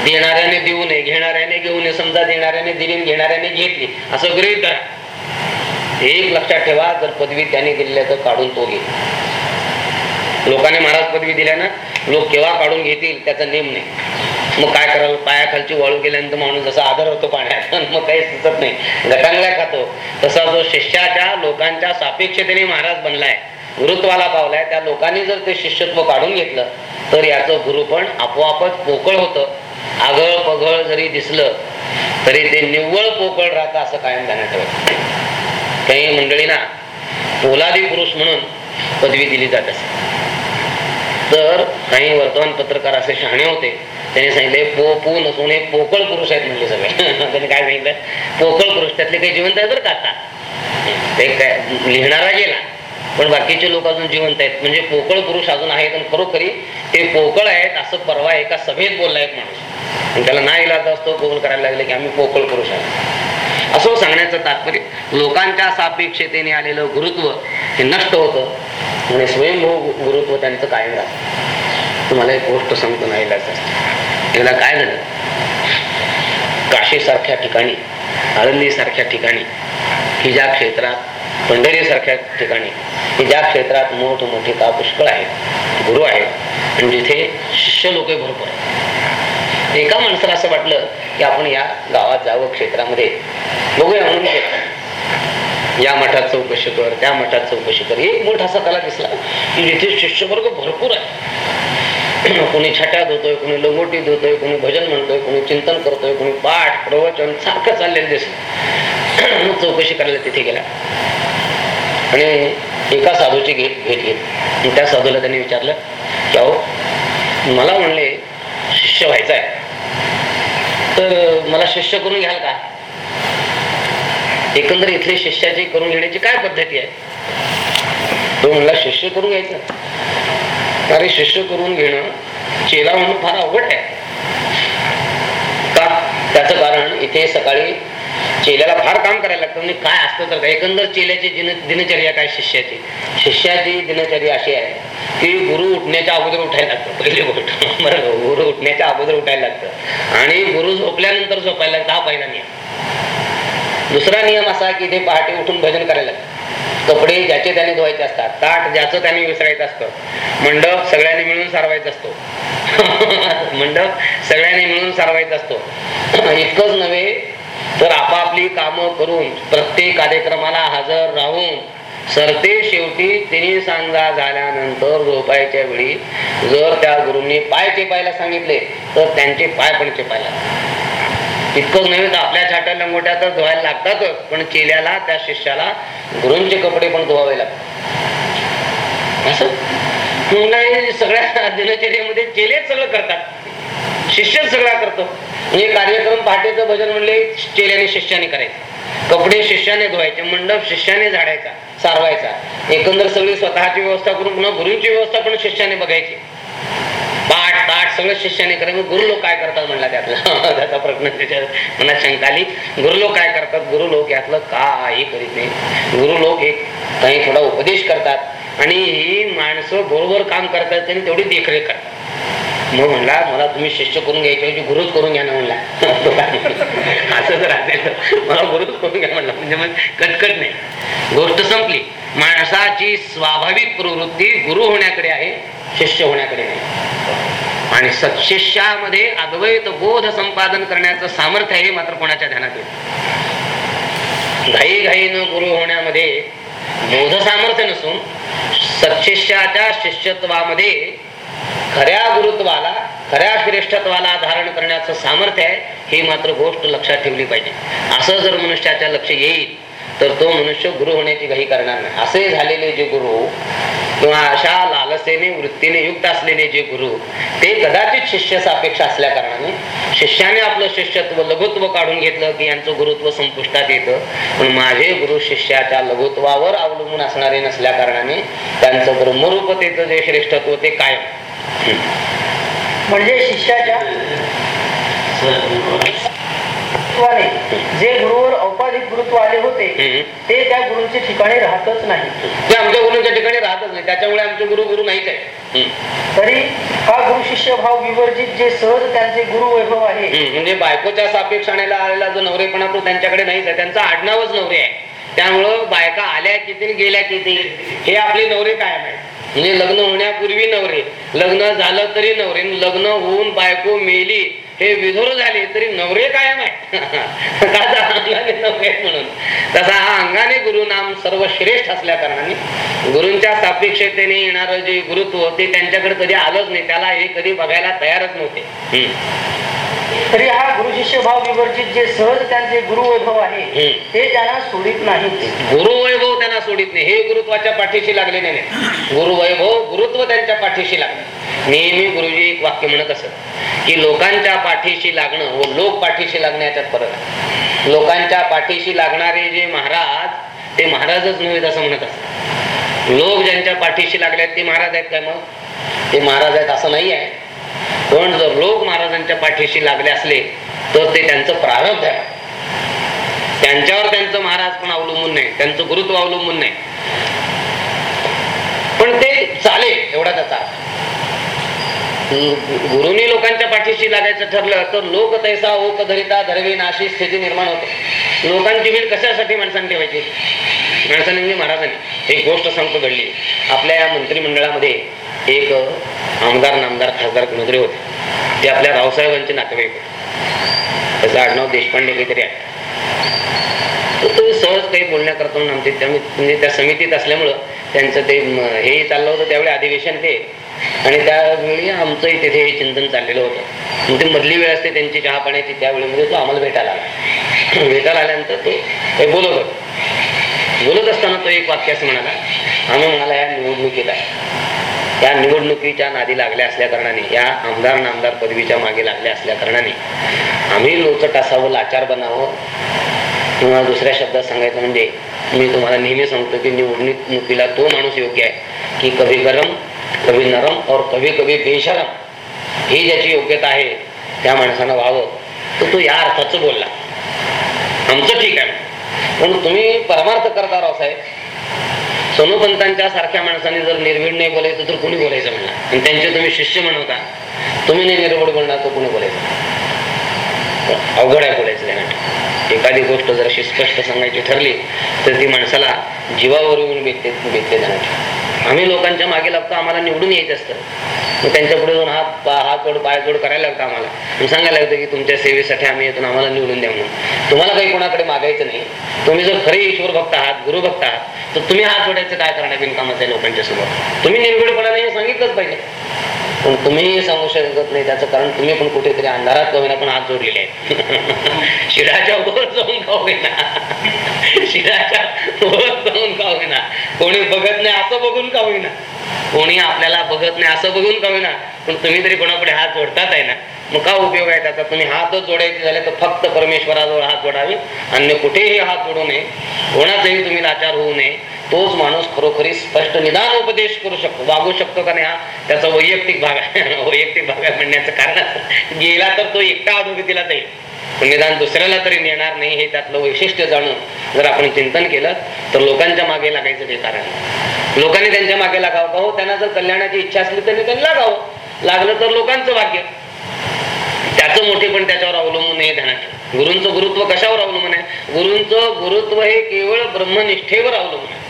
देणाऱ्याने देऊ नये घेणाऱ्याने घेऊ नये समजा देणाऱ्याने दिली घेणाऱ्याने घेतली असं गृहित धरा. एक लक्षात ठेवा जर पदवी त्याने दिलेली तर काढून तो घे. लोकांनी महाराज पदवी दिल्या ना लोक केव्हा काढून घेतील त्याचा नेम नाही. मग काय करावं? पायाखालची वाळू गेल्यानंतर माणूस जसा आदर होतो पाण्यात मग काही सुचत नाही. गटांगला खातो. तसा जो शिष्याच्या लोकांच्या सापेक्षतेने महाराज बनलाय गुरुत्वाला पावलाय त्या लोकांनी जर ते शिष्यत्व काढून घेतलं तर याचं गुरुपण आपोआपच पोकळ होतं. आगळ पगळ जरी दिसलं तरी ते निव्वळ पोकळ राहतं असं कायम जाण्यात ठेवायचं. काही मंडळींना पोलादी पुरुष म्हणून पदवी दिली जात असे. तर काही वर्तमानपत्रकार असे शहाणे होते त्यांनी सांगितले पो पू नसून हे पोकळ पुरुष आहेत म्हणजे सगळे. *laughs* त्यांनी काय सांगितलं? पोकळ पुरुष त्यातले काही जिवंत आहेत बरं का आता? ते काय लिहिणारा गेला. पण बाकीचे लोक अजून जिवंत आहेत. म्हणजे पोकळ पुरुष अजून आहेत आणि खरोखरी ते पोकळ आहेत असं परवा एका सभेत बोलला एक माणूस. आणि त्याला नाही इलाज असतो गोल करायला लागले की आम्ही पोकळ पुरुष आहोत. असं सांगण्याचं तात्पर्य लोकांच्या सापेक्षतेने आलेलं गुरुत्व हे नष्ट होतं. आणि स्वयंभू गुरुत्व त्यांचं कायम राहतं. तुम्हाला एक गोष्ट सांगतो नाही इलाज त्याला काय झालं? काशी सारख्या ठिकाणी आळंदी सारख्या ठिकाणी की ज्या क्षेत्रात पंढरी सारख्या ठिकाणी की ज्या क्षेत्रात मोठ मोठे का पुष्कळ आहेत गुरु आहेत आणि जिथे शिष्य लोक भरपूर आहेत. एका माणसाला असं वाटलं की आपण या गावात जावं क्षेत्रामध्ये. बघूया म्हणून या मठात चौकशी कर त्या मठात चौकशी कर. एक मोठा असा त्याला दिसला. की जिथे शिष्यवर्ग भरपूर आहे. *coughs* कोणी छटा धुतोय कोणी लंगोटी धुतोय कोणी भजन म्हणतोय कोणी चिंतन करतोय कोणी पाठ प्रवचन सारखं चाललेलं दिसलं *coughs* मग चौकशी करायला तिथे गेला. आणि एका साधूची घेत भेट घेतली त्या साधूला त्यांनी विचारलं की अहो मला म्हणले शिष्य व्हायचं आहे तर मला शिष्य करून घ्याल का? एकंदर इथले शिष्याची करून घेण्याची काय पद्धती आहे? तो म्हणला शिष्य करून घ्यायचं. अरे शिष्य करून घेणं चेला म्हणून फार अवघड आहे. का? त्याचं कारण इथे सकाळी चेल्याला फार काम करायला लागतं. म्हणजे काय असतं तर काय एकंदर चेल्याची दिन दिनचर्या काय शिष्याची? शिष्याची दिनचर्या अशी आहे की गुरु उठण्याच्या अगोदर उठायला लागतं. पहिली गोष्ट बरं गुरु उठण्याच्या अगोदर उठायला लागतं. आणि गुरु झोपल्यानंतर झोपायला लागतं. हा पहिला नियम. दुसरा नियम असा की ते पहाटे उठून भजन करायला लागतं. कपडे ज्याचे त्याने धुवायचे असतात ताट ज्याचं त्याने विसरायचं असतं मंडप सगळ्यांनी मिळून सारवायचा असतो. *laughs* मंडप सगळ्यांनी मिळून सारवायचा असतो. *laughs* इतकंच नव्हे तर आपापली कामं करून प्रत्येक कार्यक्रमाला हजर राहून सरते शेवटी तिन्ही सांगा झाल्यानंतर झोपायच्या वेळी जर त्या गुरुंनी पाय चेपायला सांगितले तर त्यांचे पाय पण चेपायला इतकंच नव्हे तर आपल्या छाट्या लंगोट्या तर धुवायला लागतातच पण चेल्याला त्या शिष्याला गुरूंचे कपडे पण धुवावे लागतात. असं? सगळ्या *laughs* दिनचर्यामध्ये चेलेच सगळं करतात. शिष्यच सगळा करतो. म्हणजे कार्यक्रम पहाटेचं भजन म्हणले चेल्याने शिष्याने करायचं. कपडे शिष्याने धुवायचे मंडप शिष्याने झाडायचा सारवायचा. एकंदर सगळी स्वतःची व्यवस्था करून पुन्हा गुरुंची व्यवस्था पण शिष्याने बघायची. पाठ ताट सगळं शिष्याने करे मग गुरु लोक काय करतात म्हणला त्यातला? *laughs* त्याचा प्रश्न त्याच्या मनात शंका आली. गुरु लोक काय करतात? गुरु लोक यातलं काही करीत नाही गुरु लोक एक काही थोडा उपदेश करतात. आणि ही माणसं बरोबर काम करतात त्यांनी तेवढी देखरेख करतात. मग म्हणला मला तुम्ही शिष्य करून घ्यायच्या ऐवजी गुरुच करून घ्या ना म्हणला. *laughs* असं जर असेल. तर मला गुरुच करून घ्या म्हणला. म्हणजे मग कटकट नाही. गोष्ट संपली. माणसाची स्वाभाविक प्रवृत्ती गुरु होण्याकडे आहे शिष्य होण्याकडे नाही. आणि सत्शिष्यामध्ये अद्वैत बोध संपादन करण्याचं सामर्थ्य आहे हे मात्र कोणाच्या ध्यानात येत घाई घाईनं गुरु होण्यामध्ये बोध सामर्थ्य नसून सत्शिष्याच्या शिष्यत्वामध्ये खऱ्या गुरुत्वाला खऱ्या श्रेष्ठत्वाला धारण करण्याचं सामर्थ्य आहे ही मात्र गोष्ट लक्षात ठेवली पाहिजे. असं जर मनुष्याच्या लक्ष येईल तर तो मनुष्य गुरु होण्याची घाई करणार नाही. असे झालेले जे गुरु किंवा अशा लालसेने वृत्तीने युक्त असलेले जे गुरु ते कदाचित शिष्य सापेक्ष असल्या कारणाने शिष्याने आपलं शिष्यत्व लघुत्व काढून घेतलं की यांचं गुरुत्व संपुष्टात येतं. पण माझे गुरु शिष्याच्या लघुत्वावर अवलंबून असणारे नसल्या कारणाने त्यांचं ब्रह्मरूपतेचं जे श्रेष्ठत्व ते कायम. म्हणजे शिष्याच्या जे गुरुवर औपाधिक गुरुत्व आले होते. ते त्या गुरुंचे ठिकाणी राहतच नाही ते आमच्या गुरुंच्या ठिकाणी राहतच नाही. त्याच्यामुळे आमचे गुरु गुरु नाहीच आहे. तरी हा गुरु शिष्य भाव विवर्जित जे सहज त्यांचे गुरु वैभव आहे. म्हणजे बायकोच्या सापेक्ष आणायला आलेला जो नवरेपणा तो त्यांच्याकडे नाहीच आहे. त्यांचं आडनावच नवरे आहे. त्यामुळं बायका आल्या किती गेल्या किती हे आपले नवरे कायम आहे म्हणजे लग्न होण्यापूर्वी नवरे लग्न झालं तरी नवरे लग्न होऊन बायको मेली हे विधुर झाले तरी नवरे कायम आहे *laughs* अंगाने नवरे म्हणून. तसा हा अंगाने गुरु नाम सर्व श्रेष्ठ असल्या कारणाने गुरूंच्या सापेक्षतेने येणारं जे गुरुत्व ते त्यांच्याकडे कधी आलंच नाही. त्याला हे कधी बघायला तयारच नव्हते. तरी हा गुरु शिष्य भाव विवर्जित जे सहज त्यांचे गुरु वैभव आहे. ते त्यांना सोडित नाहीत गुरु वैभव त्यांना सोडित नाही. हे गुरुत्वाच्या पाठीशी लागलेले नाही गुरु वैभव गुरुत्व त्यांच्या पाठीशी लागलं. नेहमी गुरुजी एक वाक्य म्हणत असत की लोकांच्या पाठीशी लागणं व लोक पाठीशी लागणं याच्यात फरक आहे. लोकांच्या पाठीशी लागणारे जे महाराज ते महाराजच नव्हे असं म्हणत असत. लोक ज्यांच्या पाठीशी लागले ते महाराज आहेत काय मग? ते महाराज आहेत असं नाही आहे. पण जर लोक महाराजांच्या पाठीशी लागले असले तर ते त्यांचं प्रारब्ध आहे. त्यांच्यावर त्यांचं महाराज पण अवलंबून नाही त्यांचं गुरुत्व अवलंबून नाही. पण ते चालेल एवढा त्याचा गुरुनी लोकांच्या पाठीशी लागायचं ठरलं तर लोक तैसा ओक धरिता धरवी नाशी स्थिती निर्माण होते. लोकांची भीड कशासाठी माणसांनी ठेवायची? माणसाने म्हणजे महाराजांनी. एक गोष्ट सांगतो घडली. आपल्या या मंत्रिमंडळामध्ये एक आमदार नामदार खासदार कोणीतरी होते. ते आपल्या रावसाहेबांचे नातेवाईक होते. त्याचं आडनाव देशपांडे काहीतरी आहे तो सहज काही बोलण्याकरता आमचे त्या म्हणजे त्या समितीत असल्यामुळं त्यांचं ते हे चाललं होतं त्यावेळी अधिवेशन ते. आणि त्यावेळी आमचंही तिथे हे चिंतन चाललेलं होतं. मग ती मधली वेळ असते त्यांची चहा पाण्याची त्यावेळेमध्ये तो आम्हाला भेटायला आला. भेटायला आल्यानंतर तो काही बोलत होता. बोलत असताना तो एक वाक्य असं म्हणाला आम्ही म्हणाला या निवडणुकीत आहे या निवडणुकीच्या नादी लागल्या असल्या कारणाने या आमदार नामदार पदवीच्या मागे लागल्या असल्या कारणाने आम्ही लोचट असावं लाचार बनावं. किंवा दुसऱ्या शब्दात सांगायचं म्हणजे मी तुम्हाला नेहमी सांगतो की निवडणुकीला तो माणूस योग्य आहे की कभी गरम कभी नरम और कभी कभी बेशरम ही ज्याची योग्यता आहे त्या माणसानं व्हावं. तर तो या अर्थाचं बोलला. आमचं ठीक आहे. पण तुम्ही परमार्थ करता राव साहेब. सोनोपंतांच्या सारख्या माणसाने जर निर्भीड नाही बोलायचं तर कुणी बोलायचं म्हणला आणि त्यांचे तुम्ही शिष्य म्हणवता तुम्ही नाही निर्भड बोलणार तर कुणी बोलायचं? अवघड आहे बोलायचं त्यांना. एखादी गोष्ट जर अशी स्पष्ट सांगायची ठरली तर ती माणसाला जीवावर येऊन बेतते बेतते जाणार आम्ही लोकांच्या मागे लागतो आम्हाला निवडून यायचं असतं. मग त्यांच्या पुढे जाऊन हात हात जोड पाय जोड करायला लागतं आम्हाला. सांगायला लागतं की तुमच्या सेवेसाठी आम्ही येतो आम्हाला निवडून द्या म्हणून. तुम्हाला काही कोणाकडे मागायचं नाही. तुम्ही जर खरे ईश्वर भक्त आहात गुरु भक्त आहात तर तुम्ही हात जोडायचं काय करणार बिनकामाचं लोकांच्या सोबत तुम्ही निर्भीडपणाने हे सांगितलंच पाहिजे. पण तुम्ही सांगू शकत नाही त्याचं कारण तुम्ही पण कुठेतरी अंधारात का होईना पण हात जोडलेले आहेत. *laughs* शिराच्या वर जाऊन का होईना? शिराच्या वर जाऊन का होईना? कोणी बघत नाही असं बघून का होईना? कोणी आपल्याला बघत नाही असं बघून का होईना? पण तुम्ही तरी कोणाकडे हात जोडतात आहे ना? मग का उपयोग आहे त्याचा? तुम्ही हातच जोडायचे झाले तर फक्त परमेश्वराजवळ हात जोडावे अन्य कुठेही हात जोडू नये कोणाचाही तुम्ही लाचार होऊ नये तोच माणूस खरोखरी स्पष्ट निदान उपदेश करू शकतो. वागू शकतो का नाही हा? त्याचा वैयक्तिक भाग आहे. *laughs* वैयक्तिक भाग आहे म्हणण्याचं कारण गेला तर तो एकटा अधोगतीला जाईल. निदान दुसऱ्याला तरी नेणार नाही हे त्यातलं वैशिष्ट्य जाणून जर आपण चिंतन केलं तर लोकांच्या मागे लागायचं ते कारण लोकांनी त्यांच्या मागे लागावं. का हो त्यांना जर कल्याणाची इच्छा असली तर त्यांनी लागावं. लागलं तर लोकांचं भाग्य. त्याचं मोठे पण त्याच्यावर अवलंबून आहे ध्यानात गुरुंचं गुरुत्व कशावर अवलंबून आहे? गुरुंचं गुरुत्व हे केवळ ब्रह्मनिष्ठेवर अवलंबून आहे.